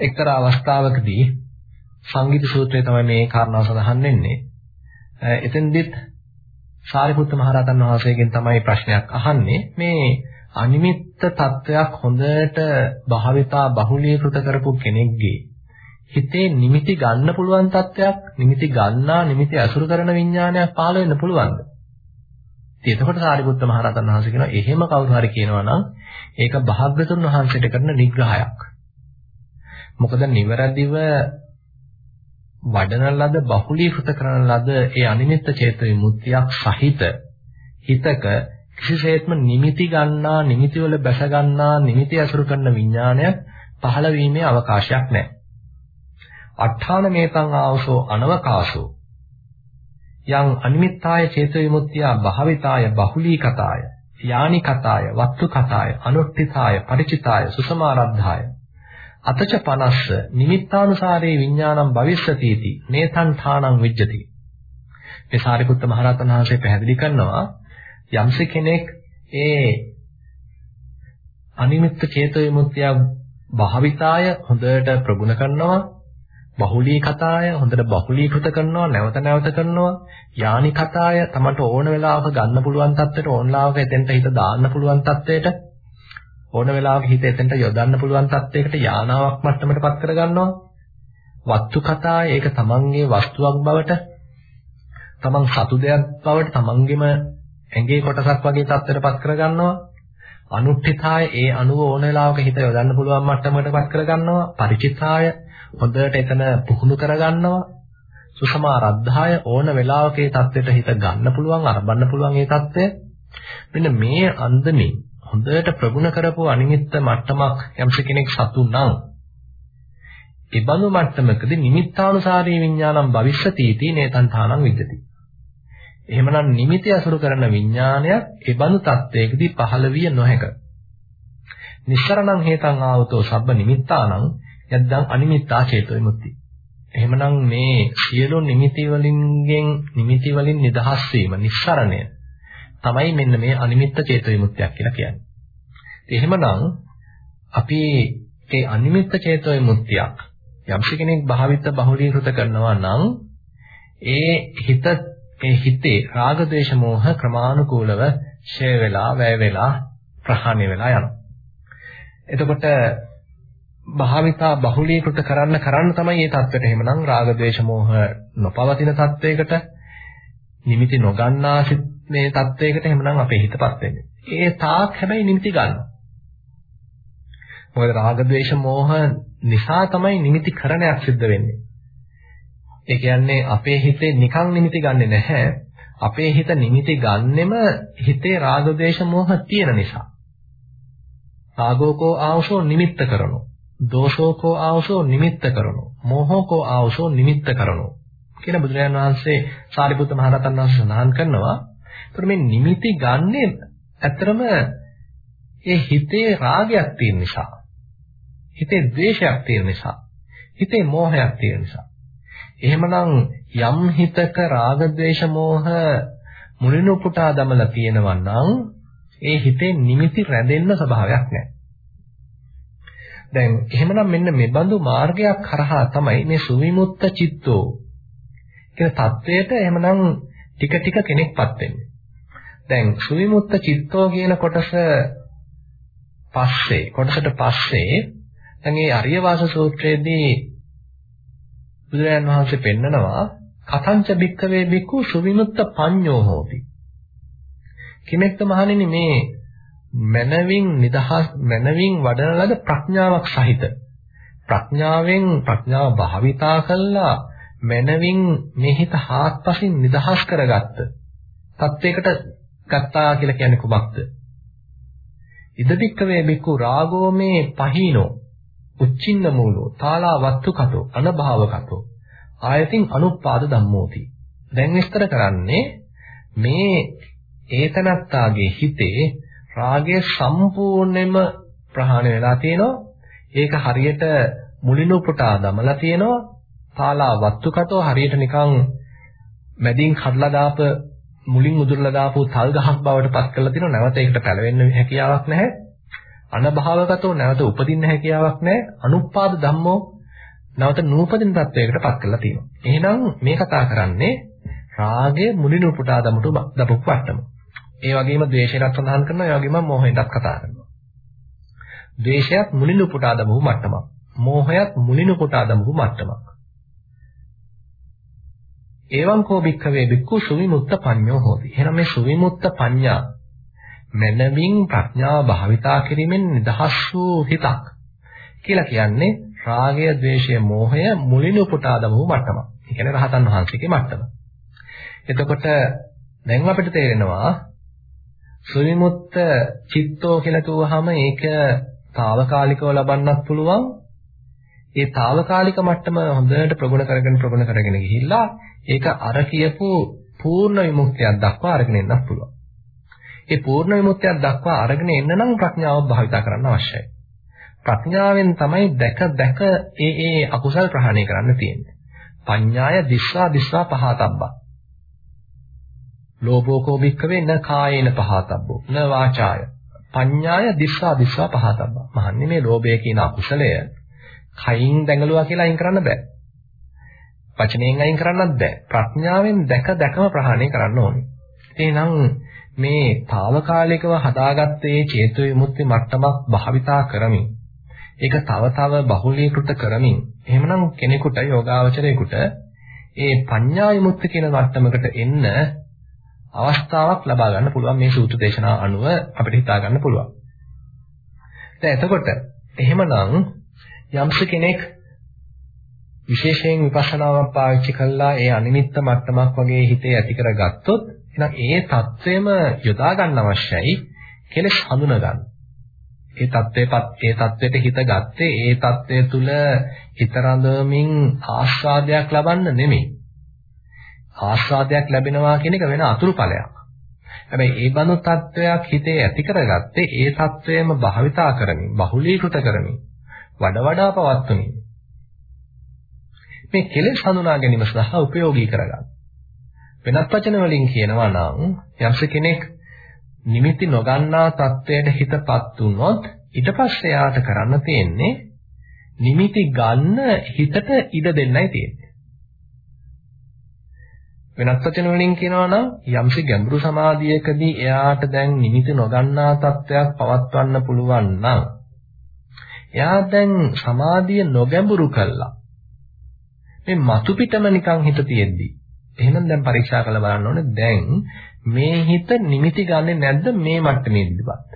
[SPEAKER 1] එක්තරා අවස්ථාවකදී සංගීත සූත්‍රයේ තමයි මේ කාරණාව සඳහන් වෙන්නේ. එතෙන්දිත් සාරිපුත්ත මහරහතන් වහන්සේගෙන් තමයි ප්‍රශ්නයක් අහන්නේ මේ අනිමිත්ත තත්වයක් හොඳට භාවිතා බහුලීකృత කරපු කෙනෙක්ගේ හිතේ නිමිති ගන්න පුළුවන් තත්වයක් නිමිති ගන්නා නිමිති අසුරු කරන විඥානයක් පහළ වෙන්න පුළුවන්ද? ඉතින් එතකොට සාරිපුත්ත මහරහතන් වහන්සේ කියනවා එහෙම කවුරු හරි කියනවා නම් ඒක භාග්‍යතුන් වහන්සේට කරන නිග්‍රහයක්. මොකද නිවැරදිව වඩන ලද බහුලීකృత කරන ලද ඒ අනිමිත්ත චේත විමුක්තියක් සහිත හිතක කිසිසේත්ම නිමිති ගන්නා නිමිති වල බැස ගන්නා නිමිති අසුරු කරන විඥානයක් පහළ වීමේ අවකාශයක් නැහැ. අට්ඨාන මේතං ආවසෝ අනවකාශෝ. යං අනිමිත්තාය චේත විමුක්තිය භාවිතාය බහුලීකතාය යානි කතාය වත්තු කතාය අනුට්ඨිතාය ಪರಿචිතාය සුසමාරද්ධාය. අතච පනස්ස නිමිත්තානුසාරේ විඥානම් භවිස්සතිති නේතං ථානං විජ්ජති. මේ සාරිපුත්ත මහරහතන් වහන්සේ පැහැදිලි කරනවා යම්ස කෙනෙක් ඒ අනිමිත්ත චේතෝ විමුක්තිය භාවිතාය හොඳට ප්‍රගුණ කරනවා බහුලී කතාය හොඳට බහුලීකృత කරනවා නැවත නැවත කරනවා. යානි කතාය තමට ඕන වෙලාවක ගන්න පුළුවන් තත්ත්වයට ඕන ලාවක එතෙන්ට හිත දාන්න පුළුවන් තත්ත්වයට ඕන වෙලාවක හිත එතෙන්ට යොදන්න පුළුවන් තත්ත්වයකට යානාවක් මට්ටමටපත් කරගන්නවා. වස්තු කතාය ඒක තමන්ගේ වස්තුවක් බවට තමන් සතු දෙයක් බවට තමන්ගෙම ඇඟේ කොටසක් වගේ තත්ත්වයටපත් කරගන්නවා. අනුත්ථිතාය ඒ අනුව ඕන වෙලාවක හිත යොදන්න පුළුවන් මට්ටමකටපත් කරගන්නවා. පරිචිතාය හොඳට එතන පුහුණු කරගන්නවා. සුසමාරද්ධාය ඕන වෙලාවක ඒ தත්වෙට හිත ගන්න පුළුවන් අරබන්න පුළුවන් ඒ தත්වය. මෙන්න මේ අන්දමේ හොඳට ප්‍රගුණ කරපු අනිමිත්ත මට්ටමක් යම්ස කෙනෙක් සතු නම් ඒ බඳු මට්ටමකදී නිමිත්තානුසාරී විඥානම් භවිෂ්‍යති නේතං තානං විද්දති. එහෙමනම් නිමිති අසුරු කරන විඥානයක් ඒ බඳු තත්වයකදී පහළ විය නොහැක. නිස්සරණං හේතං ආවතෝ සබ්බ නිමිත්තානං යද්දං අනිමිත්තා චේතෝ විමුක්ති. එහෙමනම් මේ සියලු නිමිති වලින්ගෙන් නිමිති වලින් නිදහස් වීම නිස්සරණය තමයි මෙන්න මේ අනිමිත්ත චේතෝ විමුක්තියක් කියලා කියන්නේ. එහෙමනම් අපි ඒ අනිමිත්ත චේතෝ විමුක්තියක් යම්ස කෙනෙක් භාවිත බහුලීකృత කරනවා නම් ඒ හිත ඒ හිතේ රාග දේශ මොහ ක්‍රමානුකූලව ඡය වෙලා වැය වෙලා ප්‍රහාණය වෙලා යනවා. එතකොට භාවිතා බහුලීකృత කරන්න කරන්න තමයි මේ தත්ත්වයට එහෙමනම් රාග ద్వේෂ මෝහ නොපවතින தත්ත්වයකට නිමිති නොගන්නා මේ தත්ත්වයකට එහෙමනම් අපේ හිතපත් වෙන්නේ. ඒ තාක් හැබැයි නිමිති ගන්නවා. මොකද රාග ద్వේෂ මෝහ නිසා තමයි නිමිති කරණයක් සිද්ධ වෙන්නේ. ඒ කියන්නේ අපේ හිතේ නිකන් නිමිති ගන්නෙ නැහැ. අපේ හිත නිමිති ගන්නෙම හිතේ රාග ద్వේෂ මෝහ තියෙන නිසා. රාගෝකෝ ආවශෝ නිමිත්ත කරනවා. දෝෂෝකෝ ආවසෝ නිමිත්ත කරනෝ මෝහෝකෝ ආවසෝ නිමිත්ත කරනෝ කියන බුදුරජාණන් වහන්සේ සාරිපුත්ත මහ රහතන් වහන්සේ සඳහන් කරනවා. ඒතර මේ නිමිති ගන්නෙ ඇත්තරම ඒ හිතේ රාගයක් තියෙන නිසා. හිතේ ද්වේෂයක් තියෙන නිසා. හිතේ මෝහයක් තියෙන නිසා. එහෙමනම් යම් හිතක රාග ද්වේෂ මෝහ මුලින් උපුටා දමලා තියෙනවා නම් ඒ හිතේ නිමිති රැඳෙන්න ස්වභාවයක් නැහැ. දැන් එහෙමනම් මෙන්න මේ බඳු මාර්ගයක් කරහා තමයි මේ සුවිමුත්ත චිත්තෝ කියන தത്വයට එහෙමනම් ටික ටික කෙනෙක්පත් වෙන්නේ. දැන් සුවිමුත්ත චිත්තෝ කියන කොටස පස්සේ කොටසට පස්සේ දැන් මේ අරිය වාස සූත්‍රයේදී බුදුරජාණන් වහන්සේ පෙන්නනවා කතංච භික්කවේ භික්ඛු සුවිමුත්ත පඤ්ඤෝ හෝති. කිමෙක්ත මහණෙනි මේ මනවින් නිදහස් මනවින් වඩන ලද ප්‍රඥාවක් සහිත. ප්‍රඥාවෙන් ප්‍රඥාව භාවිතා කළා. මනවින් මේ හිත හාත්පසින් නිදහස් කරගත්ත. තත්වයකට ගත්තා කියලා කියන්නේ කුමක්ද? ඉදදික්කවේ බිකු රාගෝ මේ පහීනෝ උච්චින්න මූලෝ තාලා වත්තුකතෝ අනභාවකතෝ ආයතින් අනුපාද ධම්මෝති. දැන් විස්තර කරන්නේ මේ ඒතනත්තාගේ හිතේ රාගය සම්පූර්ණයෙන්ම ප්‍රහාණය වෙලා තියෙනවා. ඒක හරියට මුලින් උපුටා දමලා තියෙනවා. තාලා වත්තුකතෝ හරියට නිකන් මැදින් කඩලා දාප මුලින් උදුරලා දාපු තල් ගහක් බවට පත් කරලා තියෙනවා. නැවත ඒකට පැලවෙන්න හැකියාවක් නැහැ. අනභාවගතෝ නැවත උපදින්න හැකියාවක් නැහැ. අනුපාද ධම්මෝ නැවත නූපදින තත්වයකට පත් කරලා තියෙනවා. එහෙනම් මේ කතා කරන්නේ රාගය මුලින් උපුටා දමතු දපපු වට්ටම. ඒ වගේම ද්වේෂයටත් සඳහන් කරනවා, ඒ වගේම මෝහයටත් කතා කරනවා. ද්වේෂයත් මුලින් උපුටා දමපු මට්ටමක්. මෝහයත් මුලින් උපුටා දමපු මට්ටමක්. එවං කෝ භික්ඛවේ භික්ඛු සුවිමුත්ත පඤ්ඤෝ හෝති. එහෙනම් මේ සුවිමුත්ත පඤ්ඤා මනමින් ප්‍රඥාව භාවිතා කිරීමෙන් නිදහස් වූ හිතක් කියලා කියන්නේ රාගය, ద్వේෂය, මෝහය මුලින් උපුටා දමු මට්ටම. ඒ කියන්නේ රහතන් වහන්සේගේ මට්ටම. එතකොට දැන් අපිට තේරෙනවා සුවිමුත්ත චිත්තෝ කියලා කිව්වහම ඒක తాවකාලිකව ලබන්නත් පුළුවන්. ඒ తాවකාලික මට්ටම හොඳට ප්‍රගුණ කරගෙන ප්‍රගුණ කරගෙන ගිහිල්ලා ඒක අර කියපු පූර්ණ විමුක්තියක් දක්වා අරගෙන එන්නත් පුළුවන්. ඒ පූර්ණ විමුක්තියක් දක්වා අරගෙන එන්න නම් ප්‍රඥාව භාවිතා කරන්න අවශ්‍යයි. ප්‍රඥාවෙන් තමයි දැක දැක ඒ ඒ අකුසල් ප්‍රහාණය කරන්න තියෙන්නේ. පඤ්ඤාය දිස්වා දිස්වා පහතබ්බා. ලෝභෝකෝ භික්ඛවේ න කායේන පහතබ්බෝ න වාචාය. පඤ්ඤාය දිස්වා දිස්වා පහතබ්බා. මහන්නේ මේ ලෝභය කියන අකුසලය කයින් දැඟලුවා කියලා අයින් කරන්න බෑ. වචනයෙන් අයින් කරන්නත් බෑ. ප්‍රඥාවෙන් දැක දැකම ප්‍රහාණය කරන්න ඕනේ. එහෙනම් මේ తాවකාලිකව හදාගත්තේ චේතු විමුක්ති මට්ටමක් භාවිතා කරමින් ඒක තව තව බහුලීකృత කරමින් එහෙමනම් කෙනෙකුට යෝගාවචරයෙකුට ඒ පඤ්ඤා විමුක්ති කියන මට්ටමකට එන්න අවස්ථාවක් ලබා ගන්න පුළුවන් මේ සූත්‍ර දේශනා අනුව අපිට හිතා ගන්න පුළුවන්. දැන් එතකොට එහෙමනම් යම්ස කෙනෙක් විශේෂයෙන් විපස්සනාවක් පාවිච්චි කළා ඒ අනිමිත්ත මට්ටමක් වගේ හිතේ ඇති කරගත්තොත් එහෙනම් ඒ தත්වයම යොදා ගන්න අවශ්‍යයි කෙලෙස් හඳුනා ගන්න. ඒ தත්වයපත් ඒ தත්වයට හිත ගත්තේ ඒ தත්වය තුල හිත රඳවමින් ආස්වාදයක් ලබන්න නෙමෙයි. ආස්වාදයක් ලැබෙනවා කියන එක වෙන අතුරුඵලයක්. හැබැයි ඒ බඳු තත්වයක් හිතේ ඇති කරගත්තේ ඒ තත්වයම භාවිතා කරමින්, බහුලීකృత කරමින්, වඩා වඩා පවත්වමින්. මේ කෙලෙස් හඳුනා ගැනීම සඳහා ප්‍රයෝගී කරගන්න. වෙනත් වචන වලින් කියනවා නම් යම්ස කෙනෙක් නිමිති නොගන්නා තත්වයට හිතපත් වුනොත් ඊට පස්සේ යාට කරන්න තියෙන්නේ නිමිති ගන්න හිතට ඉඩ දෙන්නයි තියෙන්නේ. වෙනත් වචන වලින් කියනවා නම් යම්සි ගැඹුරු සමාධියකදී එයාට දැන් නිමිති නොගන්නා තත්වයක් පවත්වන්න පුළුවන් නම් එයා දැන් සමාධිය නොගැඹුරු කළා. මේ මතු පිටම නිකන් හිත තියෙද්දි. එහෙනම් දැන් පරීක්ෂා කරලා බලන්න ඕනේ. දැන් මේ හිත නිමිති ගන්නෙ නැද්ද මේ මට්ටමේදීවත්?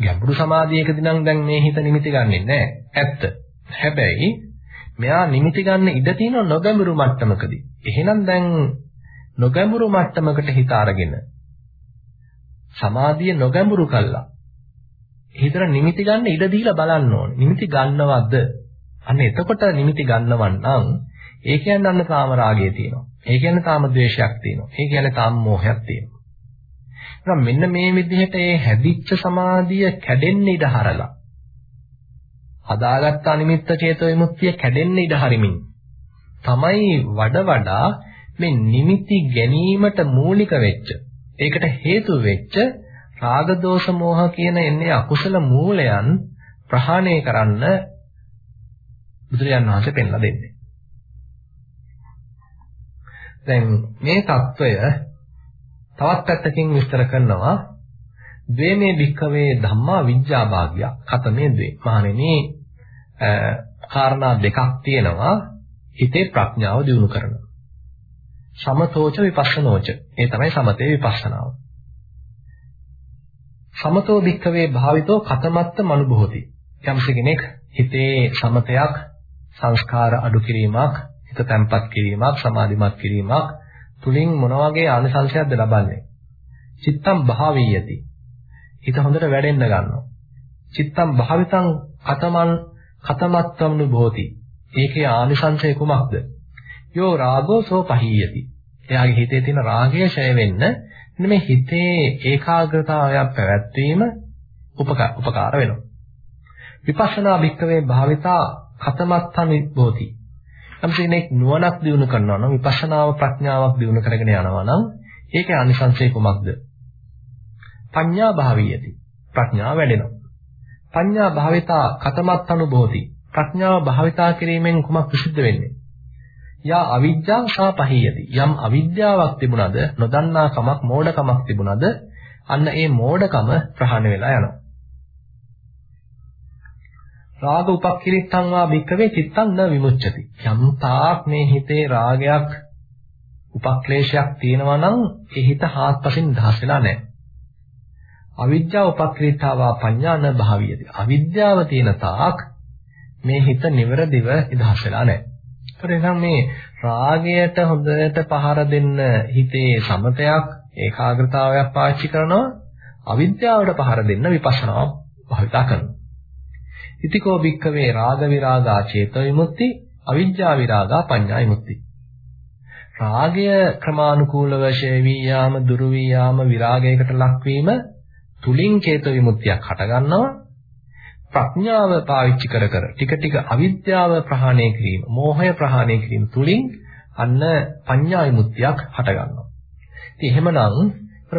[SPEAKER 1] ගැඹුරු සමාධියකදී නම් දැන් මේ හිත නිමිති ගන්නෙ නැහැ ඇත්ත. හැබැයි මෙයා නිමිති ගන්න ඉඩ තියෙන නොගැඹුරු මට්ටමකදී. එහෙනම් දැන් නොගැඹුරු මට්ටමකට හිත අරගෙන සමාධිය නොගැඹුරු කළා හිතර නිමිති ගන්න ඉඩ දීලා බලන්න ඕනේ නිමිති ගන්නවද අන්න එතකොට නිමිති ගන්නවන් නම් ඒ කියන්නේ අන්න තාම රාගය තියෙනවා. ඒ කියන්නේ තාම ද්වේෂයක් තියෙනවා. ඒ කියන්නේ තාම මෝහයක් තියෙනවා. එහෙනම් මෙන්න මේ විදිහට ඒ හැදිච්ච සමාධිය කැඩෙන්න ඉඩ හරලා හදාගත්ත අනිමිත්ත චේතෝ විමුක්තිය කැඩෙන්න ඉඩ හරිමින් තමයි වඩ වඩා මේ නිමිති ගැනීමට මූලික වෙච්ච ඒකට හේතු වෙච්ච රාග දෝෂ මෝහ කියන එන්නේ අකුසල මූලයන් ප්‍රහාණය කරන්න බුදුරජාණන් වහන්සේ පෙන්ලා දෙන්නේ. දැන් මේ తত্ত্বය තවත් පැත්තකින් විස්තර කරනවා ද්වේමේ භික්ඛවේ ධම්මා විඤ්ඤාභාග්‍ය කතමේ ද්වේ. මහණෙනි කාරණා දෙකක් තියෙනවා හිතේ ප්‍රඥාව දියුණු කරනවා. සමතෝච විපස්සනෝච. ඒ තමයි සමතේ විපස්සනාව. සමතෝ භික්ඛවේ භාවිතෝ කතමත්ත මනුභෝති. යම්ස කෙනෙක් හිතේ සමතයක් සංස්කාර අඩු කිරීමක්, හිත තැම්පත් කිරීමක්, සමාධිමත් කිරීමක් තුලින් මොන වගේ ආනිසංශයක්ද ලබන්නේ? චිත්තම් භාවීයති. හිත හොඳට වැඩෙන්න ගන්නවා. චිත්තම් භාවිතං කතමන් කතමත්තම් නුභෝති. ඒකේ ආනිසංශය කුමක්ද? යෝ රාගෝ සෝ පහීයති. එයාගේ හිතේ තියෙන රාගය ඡය වෙන්න මේ හිතේ ඒකාග්‍රතාවයක් පැවැත්වීම උපකාර වෙනවා. විපස්සනා භික්කවේ භාවිතා කතමත්තනි බෝධි. නම් කෙනෙක් නුවණක් දිනු කරනවා නම් විපස්සනාව ප්‍රඥාවක් දිනු කරගෙන යනවා නම් ඒකේ අනිසංසය කුමක්ද? පඤ්ඤා භාවියති. ප්‍රඥාව වැඩෙනවා. පඤ්ඤා භාවිතා කතමත්තනු බෝධි. ප්‍රඥාව භාවිතා කිරීමෙන් කුමක් සිද්ධ වෙන්නේ? යා අවිද්‍යාව සාපහියති. යම් අවිද්‍යාවක් තිබුණද නොදන්නා කමක් මෝඩකමක් තිබුණද අන්න ඒ මෝඩකම ප්‍රහාණය වෙලා යනවා. රාග උපක්ඛිරිත්තං වා භික්කවේ චිත්තං න විමුච්ඡති. යම් තාක් මේ හිතේ රාගයක් උපක්ලේශයක් තියෙනවා නම් ඒ හිත හාත්පසින් දහස් වෙලා නැහැ. අවිද්‍යාව උපක්‍රීතාවා පඤ්ඤාන භාවියති. අවිද්‍යාව තියෙන තාක් මේ හිත නිවරදිව ඉදහස් වෙලා නැහැ. ඒතර එහෙනම් මේ රාගයට හොඳට පහර දෙන්න හිතේ සමතයක් ඒකාග්‍රතාවයක් පාවිච්චි කරනවා අවිද්‍යාවට පහර දෙන්න විපස්සනාව භාවිතා කරනවා. ඉතිකෝ භික්කවේ රාග විරාගා චේත විමුක්ති අවිජ්ජා විරාගා පඤ්ඤා විමුක්ති. රාගය ක්‍රමානුකූලව ෂේ වී යාම දුරු වී යාම විරාගයකට ලක්වීම තුලින් චේත විමුක්තියක් හටගන්නවා ප්‍රඥාව පාවිච්චි කර කර ටික ටික අවිද්‍යාව ප්‍රහාණය කිරීම මෝහය ප්‍රහාණය කිරීම තුලින් අන්න පඤ්ඤා විමුක්තියක් හටගන්නවා ඉතින් එහෙමනම්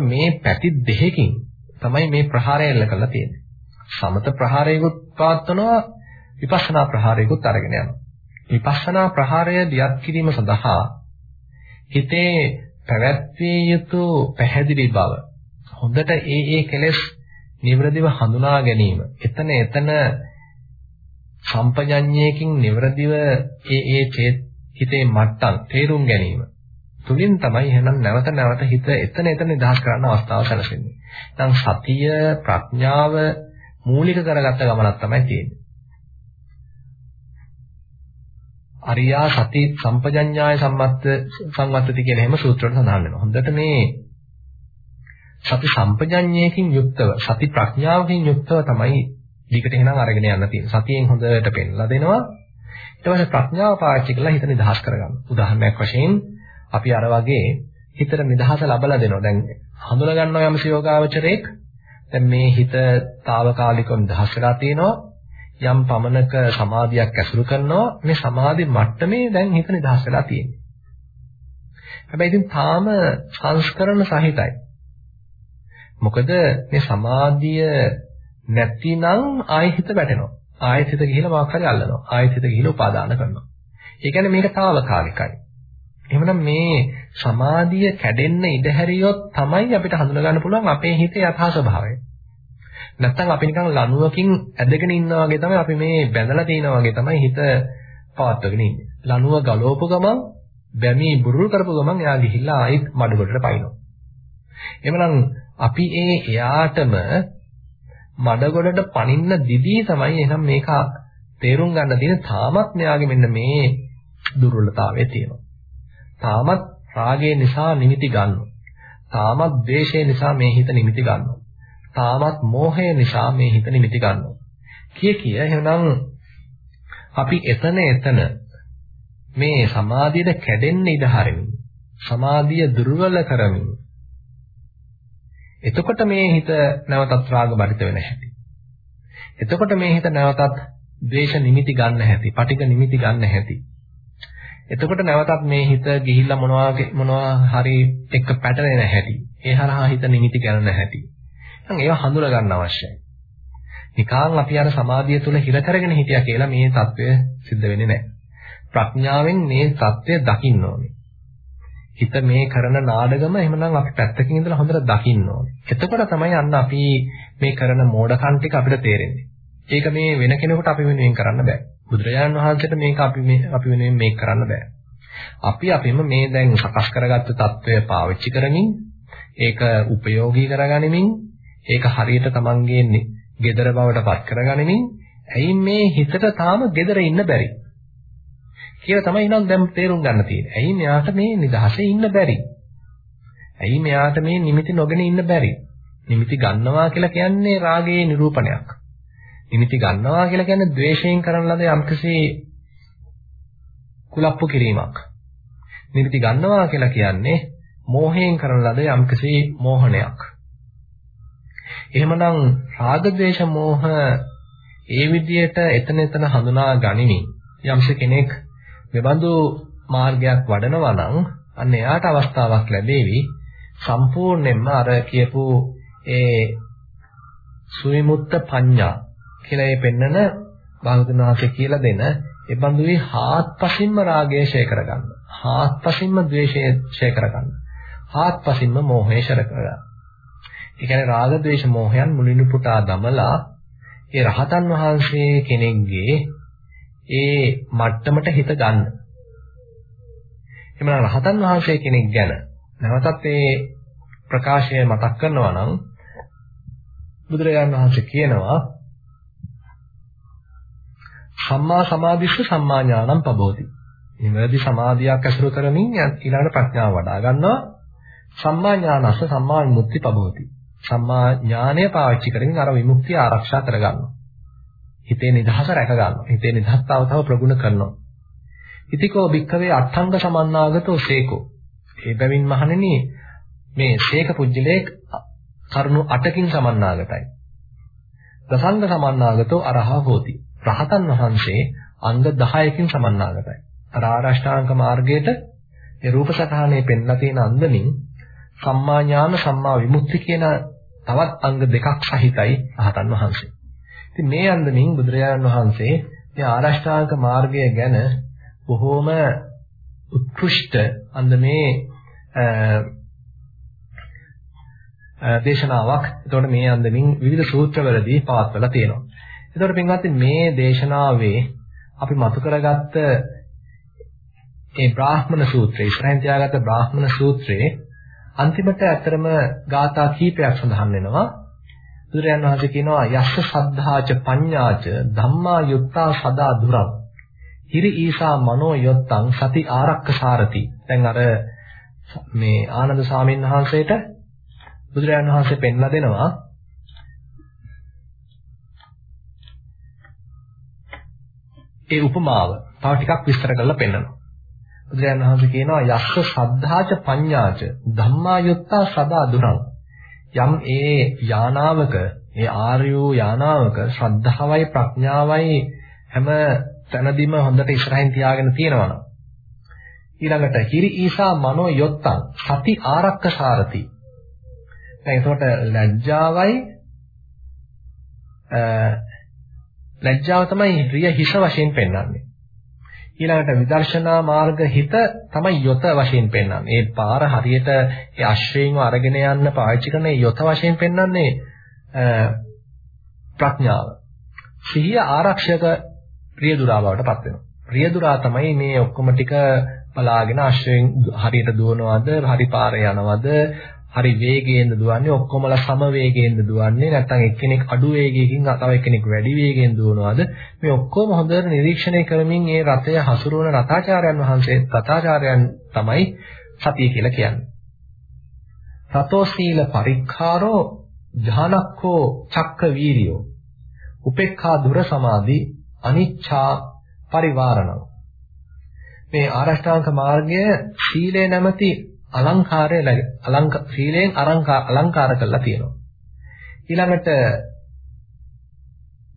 [SPEAKER 1] මේ පැති දෙකකින් තමයි මේ ප්‍රහාරය එල්ල කරලා තියෙන්නේ. සමත ප්‍රහාරයකුත් පාත්වනවා විපස්සනා ප්‍රහාරයකුත් අරගෙන යනවා. විපස්සනා ප්‍රහාරය දියත් කිරීම සඳහා හිතේ පැවැත්විය යුතු පැහැදිලි බව හොඳට ඒ ඒ කෙලෙස් නිවරදිව හඳුනා ගැනීම. එතන එතන සම්පජඤ්ඤයකින් නිවරදිව ඒ ඒ හිතේ මට්ටම් තේරුම් ගැනීම. තුලින් තමයි එහෙනම් නැවත නැවත හිත එතන එතන නිදහස් කරන්න අවස්ථාව සැලසෙන්නේ. දැන් සතිය ප්‍රඥාව මූලික කරගත්ත ගමනක් තමයි තියෙන්නේ. අරියා සති සම්පජඤ්ඤාය සම්මත්ත සංවත්තති කියන එහෙම සූත්‍රවල සඳහන් වෙනවා. හොඳට මේ සති සම්පජඤ්ඤයකින් යුක්තව සති ප්‍රඥාවකින් යුක්තව තමයි ඊකට එහෙනම් අරගෙන යන්න තියෙන්නේ. සතියෙන් හොඳට පෙන්ලා දෙනවා. ඊට පස්සේ ප්‍රඥාව පාවිච්චි කරලා හිත නිදහස් කරගන්න. උදාහරණයක් වශයෙන් අපි අර වගේ හිතට නිදහස ලබලා දෙනවා. දැන් හඳුනා ගන්නවා යම් සියෝගාවචරයක්. දැන් මේ හිත తాවකාලිකව නිදහස් වෙලා තියෙනවා. යම් පමණක සමාධියක් ඇසුරු කරනවා. මේ සමාධි මට්ටමේ දැන් හිත නිදහස් වෙලා තියෙන්නේ. හැබැයි ඉතින් තාම සංස්කරණ සහිතයි. මොකද මේ සමාධිය නැතිනම් ආයෙ හිත වැටෙනවා. ආයෙත් හිත ගිහිලා මොකක් හරි අල්ලනවා. ආයෙත් හිත ගිහිලා උපාදාන කරනවා. ඒ කියන්නේ මේක తాවකාලිකයි. එහෙමනම් මේ සමාධිය කැඩෙන්න ඉඩ හැරියොත් තමයි අපිට හඳුනා ගන්න පුළුවන් අපේ හිතේ යථා ස්වභාවය. නැත්තම් අපි නිකන් ලණුවකින් ඇදගෙන ඉන්නා වගේ තමයි අපි මේ බැඳලා තිනා වගේ තමයි හිත පවත්වගෙන ඉන්නේ. ලණුව ගලවපු ගමන් බැමි බුරුල් කරපු ගමන් එයා ගිහිල්ලා ආයෙත් මඩගොඩට පයින්නවා. එහෙමනම් අපි ඒ එයාටම මඩගොඩට පනින්න දිදී තමයි එහෙනම් මේක තේරුම් ගන්න තියෙන තාමත් මෙයාගේ මෙන්න මේ දුර්වලතාවය තියෙනවා. තාමත් රාගය නිසා නිමිති ගන්නවා. තාමත් ද්වේෂය නිසා මේ හිත නිමිති ගන්නවා. තාමත් මෝහය නිසා මේ හිත නිමිති ගන්නවා. කිය කිය එහෙනම් අපි එතන එතන මේ සමාධියට කැඩෙන්න ඉඩ හරිමින් සමාධිය දුර්වල කරමින් එතකොට මේ හිත නැවතත් රාග බරිත වෙන හැටි. එතකොට මේ හිත නැවතත් ද්වේෂ නිමිති ගන්න හැටි, පටිඝ නිමිති ගන්න හැටි. එතකොට නැවතත් මේ හිත ගිහිල්ලා මොනවා මොනවා හරි එක පැටලෙන හැටි. ඒ හරහා හිත නිමිති ගන්න හැටි. නම් ඒවා හඳුනා ගන්න අවශ්‍යයි. නිකං අපි අර සමාධිය තුල හිර කරගෙන හිටියා කියලා මේ தත්වය සිද්ධ වෙන්නේ නැහැ. ප්‍රඥාවෙන් මේ தත්වය දකින්න ඕනේ. හිත මේ කරන නාඩගම එහෙමනම් අපි පැත්තකින් ඉඳලා හොඳට දකින්න ඕනේ. එතකොට තමයි අන්න අපි මේ කරන මෝඩකම් ටික අපිට තේරෙන්නේ. ඒක මේ වෙන කෙනෙකුට අපි වෙනුවෙන් කරන්න බෑ. බුදුරජාණන් වහන්සේට මේක අපි මේ අපි වෙනුවෙන් මේක කරන්න බෑ. අපි අපිම මේ දැන් සකස් කරගත්ත తত্ত্বය පාවිච්චි කරමින් ඒක ප්‍රයෝගී කරගනිමින් ඒක හරියට Taman ගෙදර බවට පත් කරගනිමින් ඇයි මේ හිතට තාම ගෙදර ඉන්න බැරි? කියලා තමයි නම් දැන් තේරුම් ගන්න තියෙන්නේ. ඇයි මෙයාට මේ නිදහසේ ඉන්න බැරි? ඇයි මෙයාට මේ නිමිති නොගෙන ඉන්න බැරි? නිමිති ගන්නවා කියලා කියන්නේ රාගයේ නිරූපණයක්. නිමිති ගන්නවා කියලා කියන්නේ ද්වේෂයෙන් කරන ලද යම්කිසි කුලප්පු කිරීමක්. නිමිති ගන්නවා කියලා කියන්නේ මෝහයෙන් කරන ලද යම්කිසි මෝහනයක්. එහෙමනම් රාග ද්වේෂ මෝහ ඒ විදිහට එතන එතන හඳුනා ගනිමින් යම්ස කෙනෙක් මෙබඳු මාර්ගයක් වඩනවා නම් අන්න එයාට අවස්ථාවක් ලැබෙවි සම්පූර්ණයෙන්ම අර කියපු ඒ සුවිමුත්ත පඤ්ඤා කියලා ඒ පෙන්නන භාගතුනාහසේ කියලා දෙන ඒ බඳුවේ හාත්පසින්ම රාගය ෂේ කරගන්න. හාත්පසින්ම ද්වේෂය ෂේ කරගන්න. හාත්පසින්ම මෝහය ෂේ කරගන්න. ඒ කියන්නේ රාග ද්වේෂ මෝහයන් මුලින් පුටා දමලා ඒ රහතන් වහන්සේ කෙනෙක්ගේ ඒ මට්ටමට හිත ගන්න. එhmenan රහතන් වහන්සේ කෙනෙක් ගැන නැවතත් මේ ප්‍රකාශය මතක් කරනවා නම් බුදුරජාණන් වහන්සේ කියනවා සම්මා සමාධිස්ස සම්මා ඥානං පබෝති. නිවැරදි සමාධියක් ඇසුරු කරමින් ඊළඟ ප්‍රඥාව වඩා ගන්නවා. සම්මා ඥානස්ස සම්මා විමුක්ති පබෝති. සම්මා ඥානය පාවිච්චි කරමින් අර විමුක්තිය ආරක්ෂා කරගන්නවා. හිතේ නිදහස රැක ගන්නවා. හිතේ නිදහස්තාව තව ප්‍රගුණ කරනවා. ඉතිකෝ භික්ඛවේ අට්ඨංග සමන්නාගතෝ සේකෝ. ඒ බැවින් මහණෙනි මේ සේක පුජ්‍යලේ කරුණු 8කින් සමන්නාගතයි. දසංග සමන්නාගතෝ අරහා හෝති. රහතන් වහන්සේ අංග 10කින් සමන්නාගතයි. අර ආරෂ්ඨාංග මාර්ගයේට මේ රූප සතහනේ පෙන්ලා තියෙන අන්දමින් සම්මා ඥාන සම්මා විමුක්ති කියන තවත් අංග දෙකක් සහිතයි රහතන් වහන්සේ. ඉතින් මේ අන්දමින් බුදුරජාණන් වහන්සේ මේ ආරෂ්ඨාංග මාර්ගය ගැන බොහෝම උත්කෘෂ්ඨ අන්දමේ දේශනාවක්. එතකොට මේ අන්දමින් විවිධ සූත්‍රවලදී පවත්වලා තියෙනවා. එතකොට පින්වත්නි මේ දේශනාවේ අපි මතු කරගත්ත ඒ බ්‍රාහ්මණ සූත්‍රය ඉස්සරහින් තියාගත්ත බ්‍රාහ්මණ සූත්‍රයේ අන්තිමට ඇතරම ගාථා කීපයක් සඳහන් වෙනවා. බුදුරයන් වහන්සේ කියනවා යස්ස සද්ධාච පඤ්ඤාච ධම්මා යුත්තා සදා දුරං. හිරි ඊසා මනෝ යොත්තං සති ආරක්ක සාරති. දැන් අර මේ ආනන්ද සාමීන් වහන්සේට බුදුරයන් වහන්සේ පෙන්ලා දෙනවා ඒ උපමාව තව ටිකක් විස්තර කරලා පෙන්නනවා. බුදුරජාණන් වහන්සේ කියනවා යස්ස සද්ධාච පඤ්ඤාච ධම්මායුත්තා සදා දුරං. යම් ඒ යානාවක ඒ ආර්යෝ යානාවක ශ්‍රද්ධාවයි ප්‍රඥාවයි හැම තැනදීම හොඳට ඉස්සරහින් තියාගෙන තියෙනවා ඊළඟට හිරි ඊසා මනෝ යොත්තං සති ආරක්ක සාරති. දැන් එතකොට ලැජ්ජාවයි ලැජ්ජාව තමයි රිය හිස වශයෙන් පෙන්වන්නේ. ඊළඟට විදර්ශනා මාර්ග හිත තමයි යොත වශයෙන් පෙන්වන්නේ. ඒ පාර හරියට ඒ අශ්වයෙන්ව අරගෙන යන්න පාවිච්චි කරන යොත වශයෙන් පෙන්වන්නේ ප්‍රඥාව. සිහිය ආරක්ෂක ප්‍රියදුරා බවට පත් වෙනවා. ප්‍රියදුරා තමයි මේ ඔක්කොම ටික බලාගෙන අශ්වයෙන් හරියට දුවනවද, හරි පාරේ යනවද, හරි වේගයෙන්ද දුවන්නේ ඔක්කොමලා සම වේගයෙන්ද දුවන්නේ නැත්නම් එක්කෙනෙක් අඩු වේගයකින් තව එක්කෙනෙක් වැඩි වේගයෙන් දුවනවාද? මේ ඔක්කොම හොඳට නිරීක්ෂණය කරමින් මේ රථය හසුරවන රථාචාර්යයන් වහන්සේ රථාචාර්යයන් තමයි සතිය කියලා කියන්නේ. රතෝ සීල පරික්ඛාරෝ ඥානක්ඛෝ චක්ක වීරියෝ. උපේක්ඛා දුර සමාධි අනිච්ඡා පරිවාරණං. මේ ආරෂ්ඨාංග මාර්ගය සීලය නැමැති අලංකාරය අලංක සීලයෙන් අලංකාර අලංකාර කරලා තියෙනවා. ඊළඟට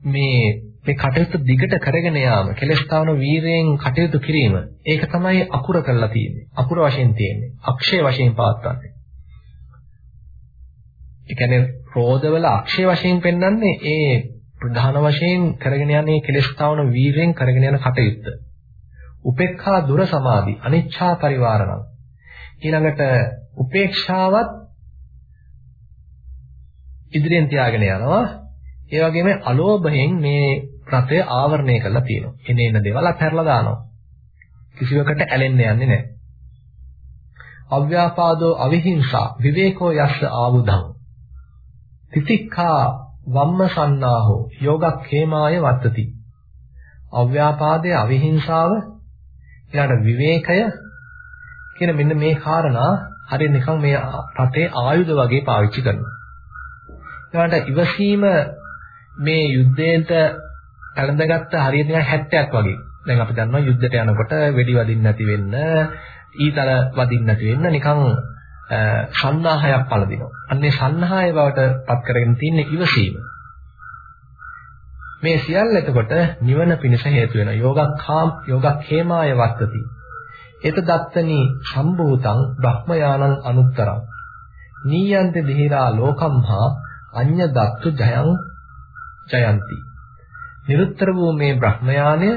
[SPEAKER 1] මේ මේ කටයුතු දිගට කරගෙන යාම කෙලස්තාවන වීරයෙන් කටයුතු කිරීම ඒක තමයි අකුර කරලා තියෙන්නේ. අකුර වශයෙන් තියෙන්නේ. අක්ෂය වශයෙන් පවත්වන්නේ. ඒ කියන්නේ රෝධවල අක්ෂය වශයෙන් පෙන්වන්නේ ඒ ප්‍රධාන වශයෙන් කරගෙන යන්නේ කෙලස්තාවන වීරයෙන් කරගෙන යන කටයුත්ත. උපේක්ඛා දුර සමාධි අනිච්ඡා පරිවාරණං ඊළඟට උපේක්ෂාවත් ඉදිරියෙන් තියාගෙන යනවා. ඒ වගේම අලෝභයෙන් මේ රතය ආවරණය කරලා තියෙනවා. එනේ එන දේවල් අත්හැරලා දානවා. කිසිවකට ඇලෙන්න යන්නේ නැහැ. අව්‍යාපාදෝ අවිහිංසා විවේකෝ යස්ස ආවුධං. තිතික්ඛා වම්මසන්නාහෝ යෝගක්ඛේමාය වත්තති. අව්‍යාපාදයේ අවිහිංසාව ඊළඟ විවේකය කියන මෙන්න මේ කාරණා හරිය නිකන් මේ රටේ ආයුධ වගේ පාවිච්චි කරනවා. ඊළඟට ඉවසීම මේ යුද්ධයට පැලඳගත්ත හරියට නිකන් 70ක් වගේ. දැන් අපි දන්නවා යුද්ධයට යනකොට වෙඩි වදින්න නැති වෙන්න, ඊතල වදින්න නැති වෙන්න නිකන් සන්නාහයක් පළදිනවා. අන්නේ සන්නාහය බවට පත් කරගෙන තියෙන ඉවසීම. මේ සියල්ල එතකොට නිවන පිණිස හේතු වෙනවා. යෝගක්ඛාම් යෝගක්ඛේමාය වත්තති. එත දත්තනී සම්භූතං බ්‍රහ්මයානං අනුත්තරං. නීයන්ත දෙහිරා ලෝකම්හා අඤ්ඤ දත්තු ජයං ජයಂತಿ. නිරුත්තර වූ මේ බ්‍රහ්මයානය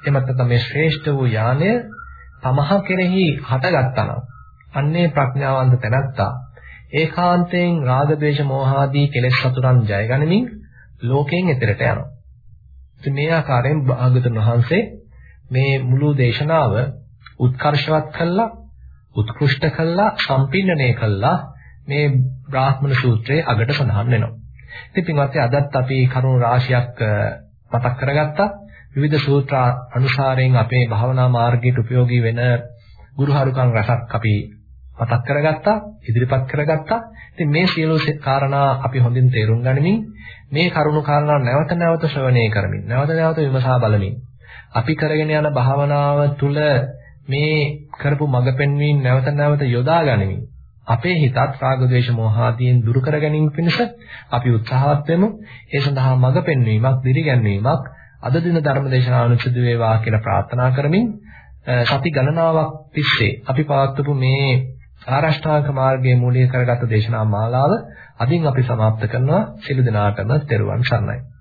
[SPEAKER 1] එමත් නැත්නම් මේ ශ්‍රේෂ්ඨ වූ යානය තමහ කෙරෙහි හටගත්තනම් අන්නේ ප්‍රඥාවන්ත තැනැත්තා ඒකාන්තයෙන් රාග ద్వේෂ මෝහ ආදී කෙලෙස් සතුරන් ජයගනිමින් ලෝකයෙන් එතරට යනවා. ඉතින් මේ ආකාරයෙන් භාගතුන් වහන්සේ මේ මුළු දේශනාව උත්කර්ෂවත් කළා, උත්කෘෂ්ඨ කළා, සම්පින්නණය කළා මේ බ්‍රාහ්මණ සූත්‍රයේ අගට සඳහන් වෙනවා. ඉතින් පින්වත්නි අදත් අපි කරුණු රාශියක් මතක් කරගත්තා. විවිධ සූත්‍ර අනුසාරයෙන් අපේ භාවනා මාර්ගයට උපයෝගී වෙන ගුරුහරුකම් රසක් අපි මතක් කරගත්තා, ඉදිරිපත් කරගත්තා. ඉතින් මේ සියලු කාරණා අපි හොඳින් තේරුම් ගනිමින් මේ කරුණු කාරණා නැවත නැවත ශ්‍රවණය කරමින්, නැවත නැවත විමසා බලමින් අපි කරගෙන යන භාවනාව තුළ මේ කරපු මඟ පෙන්වීම නැවත නැවත යොදා ගනිමින් අපේ හිතත් රාග ద్వේෂ මෝහ ආදීන් දුරු කර ගැනීම පිණිස අපි උත්සාහවත් වෙමු. ඒ සඳහා මඟ පෙන්වීමක්, දිරිගැන්වීමක් අද දින ධර්මදේශනාවල සිදු වේවා කියලා ප්‍රාර්ථනා කරමින් සති ගණනාවක් තිස්සේ අපි පවත්වපු මේ ආරෂ්ඨාංග මාර්ගයේ මූලික කරගත් දේශනා මාලාව අදින් අපි સમાપ્ત කරනවා. සිළු දිනාටම තෙරුවන් සරණයි.